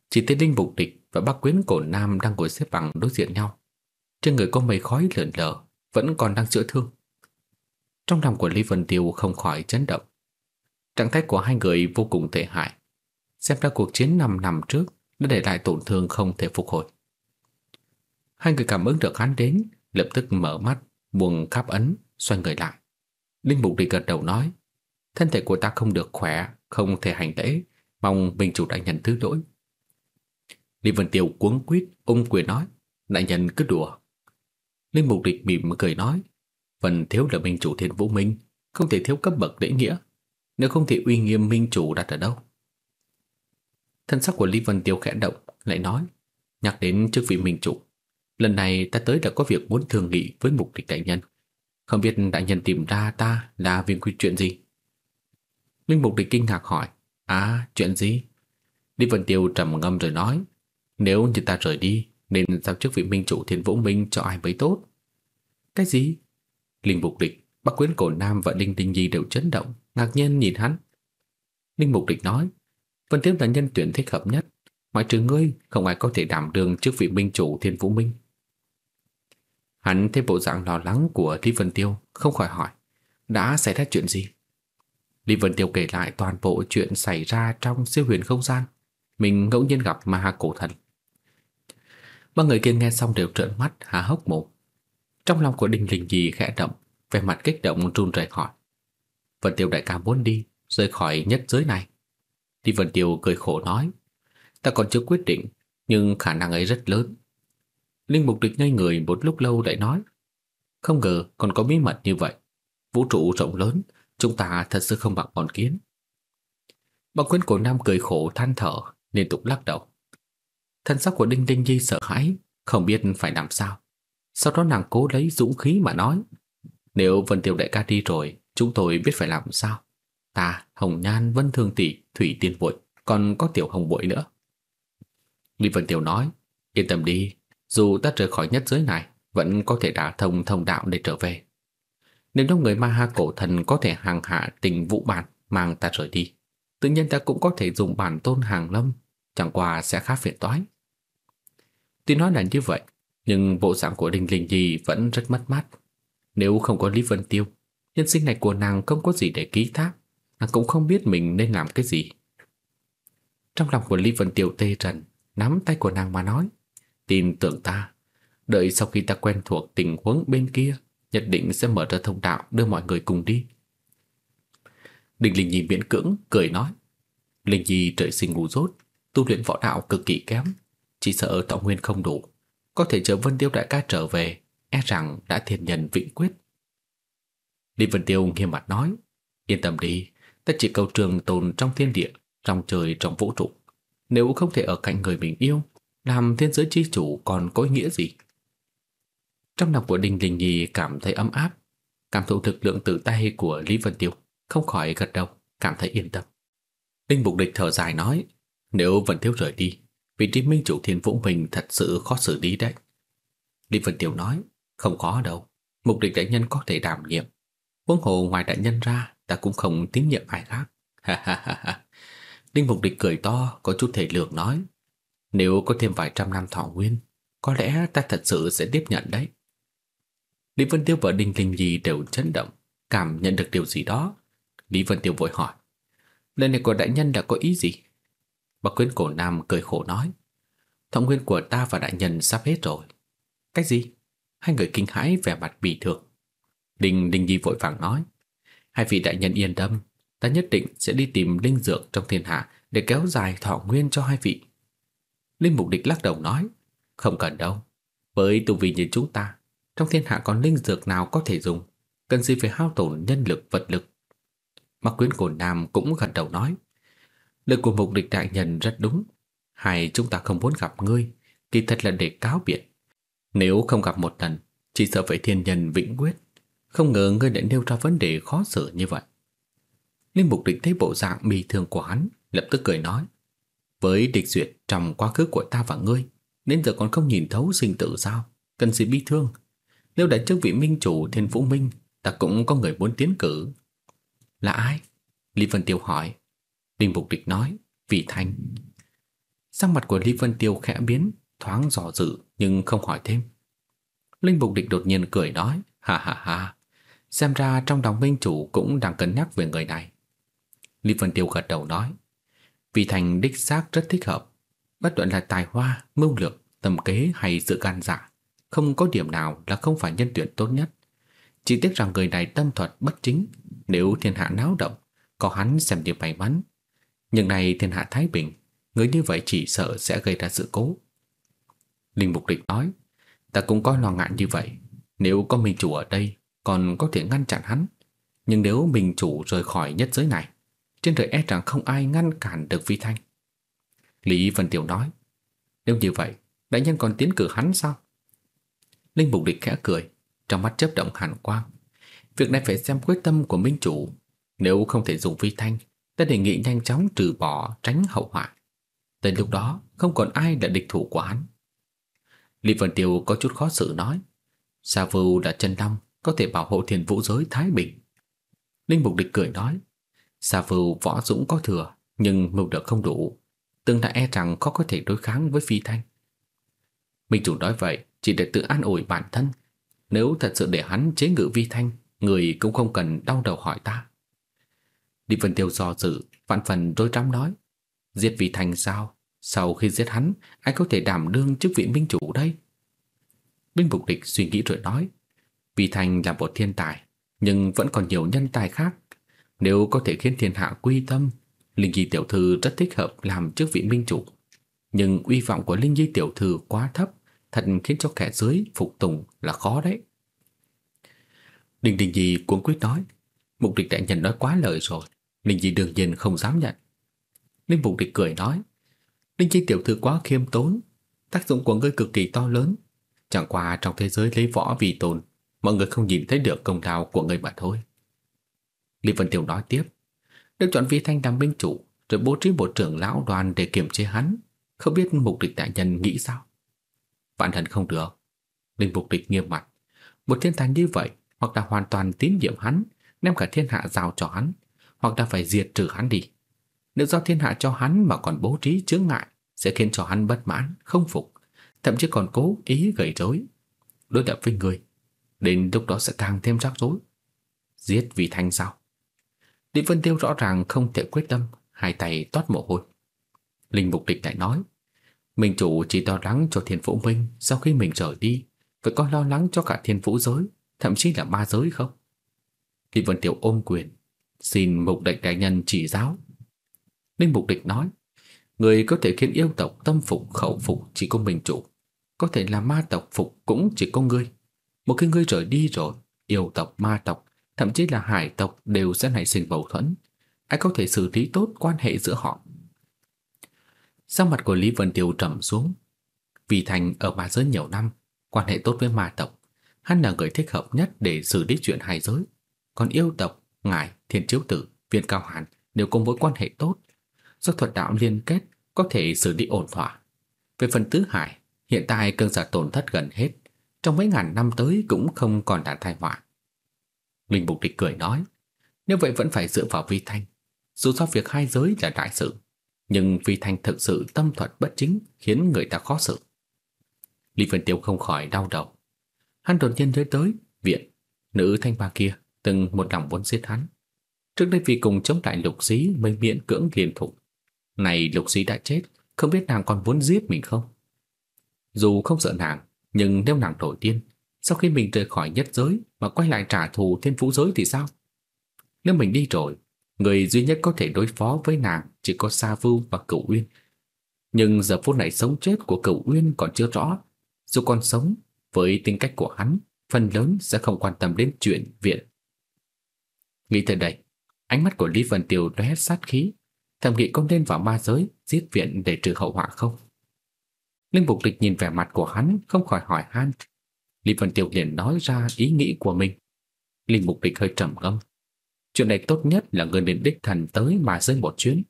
Chỉ thấy linh mục địch và bác quyến cổ nam đang ngồi xếp bằng đối diện nhau. Trên người có mây khói lượn lờ, vẫn còn đang chữa thương. Trong lòng của Lý Vân Tiêu không khỏi chấn động. Trạng thái của hai người vô cùng tệ hại. Xem ra cuộc chiến 5 năm trước đã để lại tổn thương không thể phục hồi. Hai người cảm ứng được hắn đến, lập tức mở mắt, buông khắp ấn, xoay người lại. Linh Mục địch gật đầu nói, thân thể của ta không được khỏe, không thể hành lễ, mong minh chủ đại nhân thứ lỗi. Lý Vân Tiêu cuống quýt ôm quyền nói, đại nhân cứ đùa. Linh Mục Địch mỉm cười nói, Phần thiếu là minh chủ thiên vũ minh, không thể thiếu cấp bậc lễ nghĩa. Nếu không thì uy nghiêm minh chủ đặt ở đâu? Thân sắc của Lý Vân Tiêu khẽ động, lại nói, nhắc đến chức vị minh chủ. Lần này ta tới đã có việc muốn thương nghị với mục địch đại nhân. Không biết đại nhân tìm ra ta là vì quy chuyện gì? Linh mục địch kinh ngạc hỏi, À, chuyện gì? Lý Vân Tiêu trầm ngâm rồi nói, nếu như ta rời đi, nên giao chức vị minh chủ thiên vũ minh cho ai mới tốt? Cái gì? Linh Mục Địch, Bắc Quyến Cổ Nam và Linh Đinh Nhi đều chấn động, ngạc nhiên nhìn hắn. Linh Mục Địch nói, Vân tiêu là nhân tuyển thích hợp nhất, ngoại trừ ngươi, không ai có thể đảm đương trước vị minh chủ Thiên Vũ Minh. Hắn thấy bộ dạng lo lắng của Lý Vân Tiêu, không khỏi hỏi, đã xảy ra chuyện gì? Lý Vân Tiêu kể lại toàn bộ chuyện xảy ra trong siêu huyền không gian. Mình ngẫu nhiên gặp ma cổ thần. Ba người kia nghe xong đều trợn mắt, há hốc mồm. Trong lòng của Đinh Linh Nhi khẽ động, vẻ mặt kích động run rẩy hỏi. Vân Tiêu đại ca muốn đi, rời khỏi nhất giới này. Thì Vân Tiêu cười khổ nói, ta còn chưa quyết định, nhưng khả năng ấy rất lớn. Linh Mục Địch ngây người một lúc lâu lại nói, không ngờ còn có bí mật như vậy. Vũ trụ rộng lớn, chúng ta thật sự không bằng bọn kiến. Bọn quyến cổ nam cười khổ than thở, liên tục lắc đầu. Thân sắc của Đinh Đinh Nhi sợ hãi, không biết phải làm sao. Sau đó nàng cố lấy dũng khí mà nói Nếu Vân Tiêu đại ca đi rồi Chúng tôi biết phải làm sao Ta, Hồng Nhan, Vân Thương Tỷ, Thủy Tiên Vội Còn có Tiểu Hồng Bội nữa Lý Vân Tiêu nói Yên tâm đi Dù ta rời khỏi nhất giới này Vẫn có thể đả thông thông đạo để trở về nếu trong người ma ha cổ thần Có thể hàng hạ tình vũ bản Mang ta rời đi Tự nhiên ta cũng có thể dùng bản tôn hàng lâm Chẳng qua sẽ khá phiền toái Tuy nói là như vậy nhưng bộ dạng của Đinh Linh Nhi vẫn rất mất mát. Nếu không có Lý Vân Tiêu, nhân sinh này của nàng không có gì để ký thác, nàng cũng không biết mình nên làm cái gì. Trong lòng của Lý Vân Tiêu tê trần, nắm tay của nàng mà nói, tin tưởng ta, đợi sau khi ta quen thuộc tình huống bên kia, nhất định sẽ mở ra thông đạo đưa mọi người cùng đi. Đình Linh Nhi miễn cưỡng, cười nói, Linh Nhi trời sinh ngu dốt, tu luyện võ đạo cực kỳ kém, chỉ sợ tạo nguyên không đủ, có thể chờ Vân Tiêu đại ca trở về E rằng đã thiên nhân vĩnh quyết Lý Vân Tiêu nghiêm mặt nói Yên tâm đi, ta chỉ cầu trường tồn trong thiên địa, trong trời trong vũ trụ. Nếu không thể ở cạnh người mình yêu, làm thiên giới chi chủ còn có nghĩa gì? Trong lòng của Đinh Linh Nhi cảm thấy ấm áp, cảm thụ thực lượng từ tay của Lý Vân Tiêu, không khỏi gật đầu, cảm thấy yên tâm. Đinh Bục Địch thở dài nói, nếu Vân Tiêu rời đi, vị trí minh chủ thiên vũ mình thật sự khó xử lý đấy. Lý Vân Tiêu nói, không có đâu, mục địch đại nhân có thể đảm nhiệm. quân hồ ngoài đại nhân ra, ta cũng không tín nhiệm ai khác. Ha ha ha ha. Đinh Mục Địch cười to, có chút thể lượng nói, nếu có thêm vài trăm năm thọ nguyên, có lẽ ta thật sự sẽ tiếp nhận đấy. Lý Vân Tiêu và Đinh Linh Nhi đều chấn động, cảm nhận được điều gì đó. Lý Vân Tiêu vội hỏi, Lần này của đại nhân đã có ý gì? Bà quyến cổ nam cười khổ nói, thọ nguyên của ta và đại nhân sắp hết rồi. Cách gì? Hai người kinh hãi vẻ mặt bị thường. Đinh Đinh Nhi vội vàng nói, hai vị đại nhân yên tâm, ta nhất định sẽ đi tìm linh dược trong thiên hạ để kéo dài thọ nguyên cho hai vị. Linh Mục Địch lắc đầu nói, không cần đâu, với tu vi như chúng ta, trong thiên hạ còn linh dược nào có thể dùng, cần gì phải hao tổn nhân lực vật lực. Mặc quyến cổ nam cũng gật đầu nói, lời của Mục Địch đại nhân rất đúng, hay chúng ta không muốn gặp ngươi, kỳ thật là để cáo biệt. Nếu không gặp một lần, chỉ sợ phải thiên nhân vĩnh quyết. Không ngờ ngươi lại nêu ra vấn đề khó xử như vậy. Linh Mục Địch thấy bộ dạng mì thường của hắn, lập tức cười nói. Với địch duyệt trong quá khứ của ta và ngươi, nên giờ còn không nhìn thấu sinh tử sao? Cần gì bi thương? Nếu đã chức vị minh chủ thiên vũ minh, ta cũng có người muốn tiến cử. Là ai? Lý Vân Tiêu hỏi. Linh Mục Địch nói, Vị Thanh. Sắc mặt của Lý Vân Tiêu khẽ biến, thoáng dò dự nhưng không hỏi thêm. Linh Mục Địch đột nhiên cười nói, ha ha ha, xem ra trong đồng minh chủ cũng đang cân nhắc về người này. Lý Vân Tiêu gật đầu nói, vị thành đích xác rất thích hợp, bất luận là tài hoa, mưu lược, tầm kế hay sự gan dạ, không có điểm nào là không phải nhân tuyển tốt nhất. Chỉ tiếc rằng người này tâm thuật bất chính, nếu thiên hạ náo động, có hắn xem như may mắn. Nhưng này thiên hạ thái bình, người như vậy chỉ sợ sẽ gây ra sự cố. Linh Mục Địch nói, ta cũng có lo ngại như vậy. Nếu có minh chủ ở đây, còn có thể ngăn chặn hắn. Nhưng nếu minh chủ rời khỏi nhất giới này, trên đời e rằng không ai ngăn cản được Vi Thanh. Lý Vân Tiểu nói, nếu như vậy, đại nhân còn tiến cử hắn sao? Linh Mục Địch khẽ cười, trong mắt chớp động hàn quang. Việc này phải xem quyết tâm của minh chủ. Nếu không thể dùng Vi Thanh, ta đề nghị nhanh chóng trừ bỏ tránh hậu họa. Tới lúc đó, không còn ai là địch thủ của hắn. Lý Vân Tiêu có chút khó xử nói, Sa Vưu đã chân long, có thể bảo hộ thiền vũ giới Thái Bình. Linh Mục Địch cười nói, Sa Vưu võ dũng có thừa, nhưng mưu được không đủ, tương đã e rằng khó có thể đối kháng với Phi Thanh. Minh chủ nói vậy chỉ để tự an ủi bản thân. Nếu thật sự để hắn chế ngự Vi Thanh, người cũng không cần đau đầu hỏi ta. Đi Vân Tiêu do dự, vạn phần rối rắm nói, giết Vi Thanh sao? Sau khi giết hắn, ai có thể đảm đương chức vị minh chủ đây? Binh Bục Địch suy nghĩ rồi nói, Vi Thanh là một thiên tài, nhưng vẫn còn nhiều nhân tài khác. Nếu có thể khiến thiên hạ quy tâm, Linh Nhi Tiểu Thư rất thích hợp làm chức vị minh chủ. Nhưng uy vọng của Linh Nhi Tiểu Thư quá thấp, thật khiến cho kẻ dưới phục tùng là khó đấy. Đinh Đình Dị cuống quyết nói, Mục địch đại nhân nói quá lời rồi, Đình Dị đương nhiên không dám nhận. Linh Mục địch cười nói, Linh chi Tiểu Thư quá khiêm tốn, tác dụng của ngươi cực kỳ to lớn. Chẳng qua trong thế giới lấy võ vì tồn, mọi người không nhìn thấy được công lao của người mà thôi. Lý Vân Tiểu nói tiếp, được chọn Vi Thanh làm binh chủ, rồi bố trí bộ trưởng lão đoàn để kiểm chế hắn, không biết mục địch đại nhân nghĩ sao? Vạn thần không được. Linh mục địch nghiêm mặt. Một thiên tài như vậy, hoặc là hoàn toàn tín nhiệm hắn, đem cả thiên hạ giao cho hắn, hoặc là phải diệt trừ hắn đi. Nếu do thiên hạ cho hắn mà còn bố trí chướng ngại, sẽ khiến cho hắn bất mãn, không phục, thậm chí còn cố ý gây rối. Đối đập với người, đến lúc đó sẽ càng thêm rắc rối. Giết vì thanh sao? Lý Vân Tiêu rõ ràng không thể quyết tâm, hai tay toát mồ hôi. Linh Mục Địch lại nói, mình chủ chỉ lo lắng cho thiên vũ minh sau khi mình rời đi, phải có lo lắng cho cả thiên vũ giới, thậm chí là ma giới không? Lý Vân Tiểu ôm quyền, xin Mục Địch đại nhân chỉ giáo. Linh Mục Địch nói, người có thể khiến yêu tộc tâm phục khẩu phục chỉ có mình chủ, có thể là ma tộc phục cũng chỉ có ngươi. Một khi ngươi rời đi rồi, yêu tộc ma tộc thậm chí là hải tộc đều sẽ nảy sinh mâu thuẫn. Ai có thể xử lý tốt quan hệ giữa họ? Sắc mặt của Lý Vân Tiêu trầm xuống. Vì Thành ở ma giới nhiều năm, quan hệ tốt với ma tộc, hắn là người thích hợp nhất để xử lý chuyện hai giới. Còn yêu tộc, ngài, thiên chiếu tử, viên cao hàn đều có mối quan hệ tốt. Do thuật đạo liên kết có thể xử lý ổn thỏa. Về phần tứ hải, hiện tại cơn giả tổn thất gần hết, trong mấy ngàn năm tới cũng không còn đã tai họa. Linh Bục Địch cười nói, nếu vậy vẫn phải dựa vào Vi Thanh. Dù sao việc hai giới là đại sự, nhưng vì Thanh thực sự tâm thuật bất chính khiến người ta khó xử. Lý Vân Tiêu không khỏi đau đầu. Hắn đột nhiên nhớ tới viện, nữ thanh ba kia từng một lòng muốn giết hắn. Trước đây vì cùng chống lại lục Dí mới miễn cưỡng liền thủ. Này lục Dí đã chết, không biết nàng còn muốn giết mình không? Dù không sợ nàng, nhưng nếu nàng đổi tiên, sau khi mình rời khỏi nhất giới mà quay lại trả thù thiên phú giới thì sao? Nếu mình đi rồi, người duy nhất có thể đối phó với nàng chỉ có Sa Vưu và Cửu Uyên. Nhưng giờ phút này sống chết của Cửu Uyên còn chưa rõ. Dù còn sống, với tính cách của hắn, phần lớn sẽ không quan tâm đến chuyện viện. Nghĩ tới đây, ánh mắt của Lý Vân Tiêu lóe sát khí, thầm nghĩ có nên vào ma giới giết viện để trừ hậu họa không? Linh Bục Lịch nhìn vẻ mặt của hắn không khỏi hỏi han. Lý Vân Tiêu liền nói ra ý nghĩ của mình. Linh Mục Lịch hơi trầm ngâm. Chuyện này tốt nhất là người đến đích thần tới mà rơi một chuyến.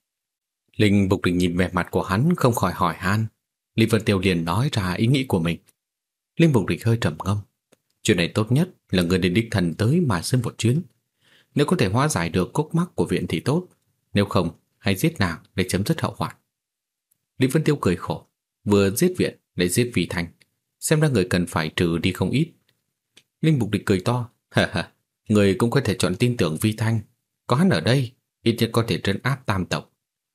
Linh Mục định nhìn vẻ mặt của hắn không khỏi hỏi han. Lý Vân Tiêu liền nói ra ý nghĩ của mình. Linh Mục định hơi trầm ngâm. Chuyện này tốt nhất là người đến đích thần tới mà rơi một chuyến. Nếu có thể hóa giải được cốc mắc của viện thì tốt. Nếu không, hãy giết nàng để chấm dứt hậu hoạn. Lý Vân Tiêu cười khổ vừa giết viện để giết vì thành, xem ra người cần phải trừ đi không ít. Linh Mục Địch cười to, ha ha, người cũng có thể chọn tin tưởng Vi Thanh, có hắn ở đây, ít nhất có thể trấn áp tam tộc,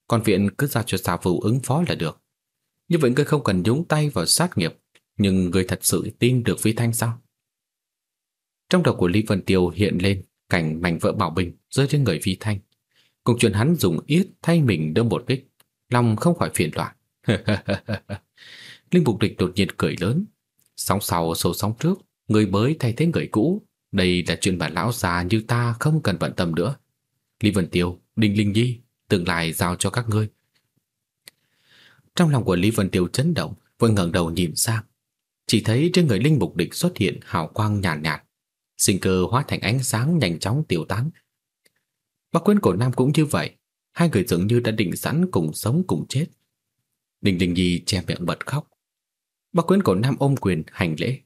còn viện cứ ra cho xà vụ ứng phó là được. Như vậy người không cần nhúng tay vào sát nghiệp, nhưng người thật sự tin được Vi Thanh sao? Trong đầu của Lý Vân Tiêu hiện lên cảnh mảnh vỡ bảo bình rơi trên người Vi Thanh, cùng chuyện hắn dùng yết thay mình đâm một kích, lòng không khỏi phiền loạn. Linh Mục Địch đột nhiên cười lớn. Sóng sau sổ sóng trước, người mới thay thế người cũ. Đây là chuyện bà lão già như ta không cần bận tâm nữa. Lý Vân Tiêu, Đinh Linh Nhi, tương lai giao cho các ngươi. Trong lòng của Lý Vân Tiêu chấn động, vội ngẩng đầu nhìn sang. Chỉ thấy trên người Linh Mục Địch xuất hiện hào quang nhàn nhạt, nhạt. Sinh cơ hóa thành ánh sáng nhanh chóng tiêu tán. Bác quyến cổ nam cũng như vậy. Hai người dường như đã định sẵn cùng sống cùng chết. Đình Đình Nhi che miệng bật khóc. Bác quyến cổ nam ôm quyền hành lễ.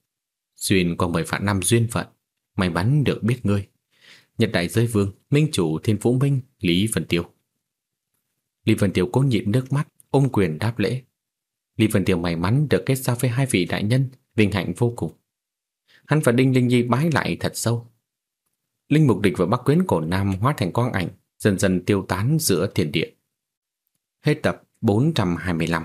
Xuyên qua mười vạn năm duyên phận, may mắn được biết ngươi. Nhật đại giới vương, minh chủ thiên vũ minh, Lý Vân Tiêu. Lý Vân Tiêu cố nhịn nước mắt, ôm quyền đáp lễ. Lý Vân Tiêu may mắn được kết giao với hai vị đại nhân, vinh hạnh vô cùng. Hắn và Đinh Linh Nhi bái lại thật sâu. Linh mục địch và bắc quyến cổ nam hóa thành quang ảnh, dần dần tiêu tán giữa thiên địa. Hết tập 425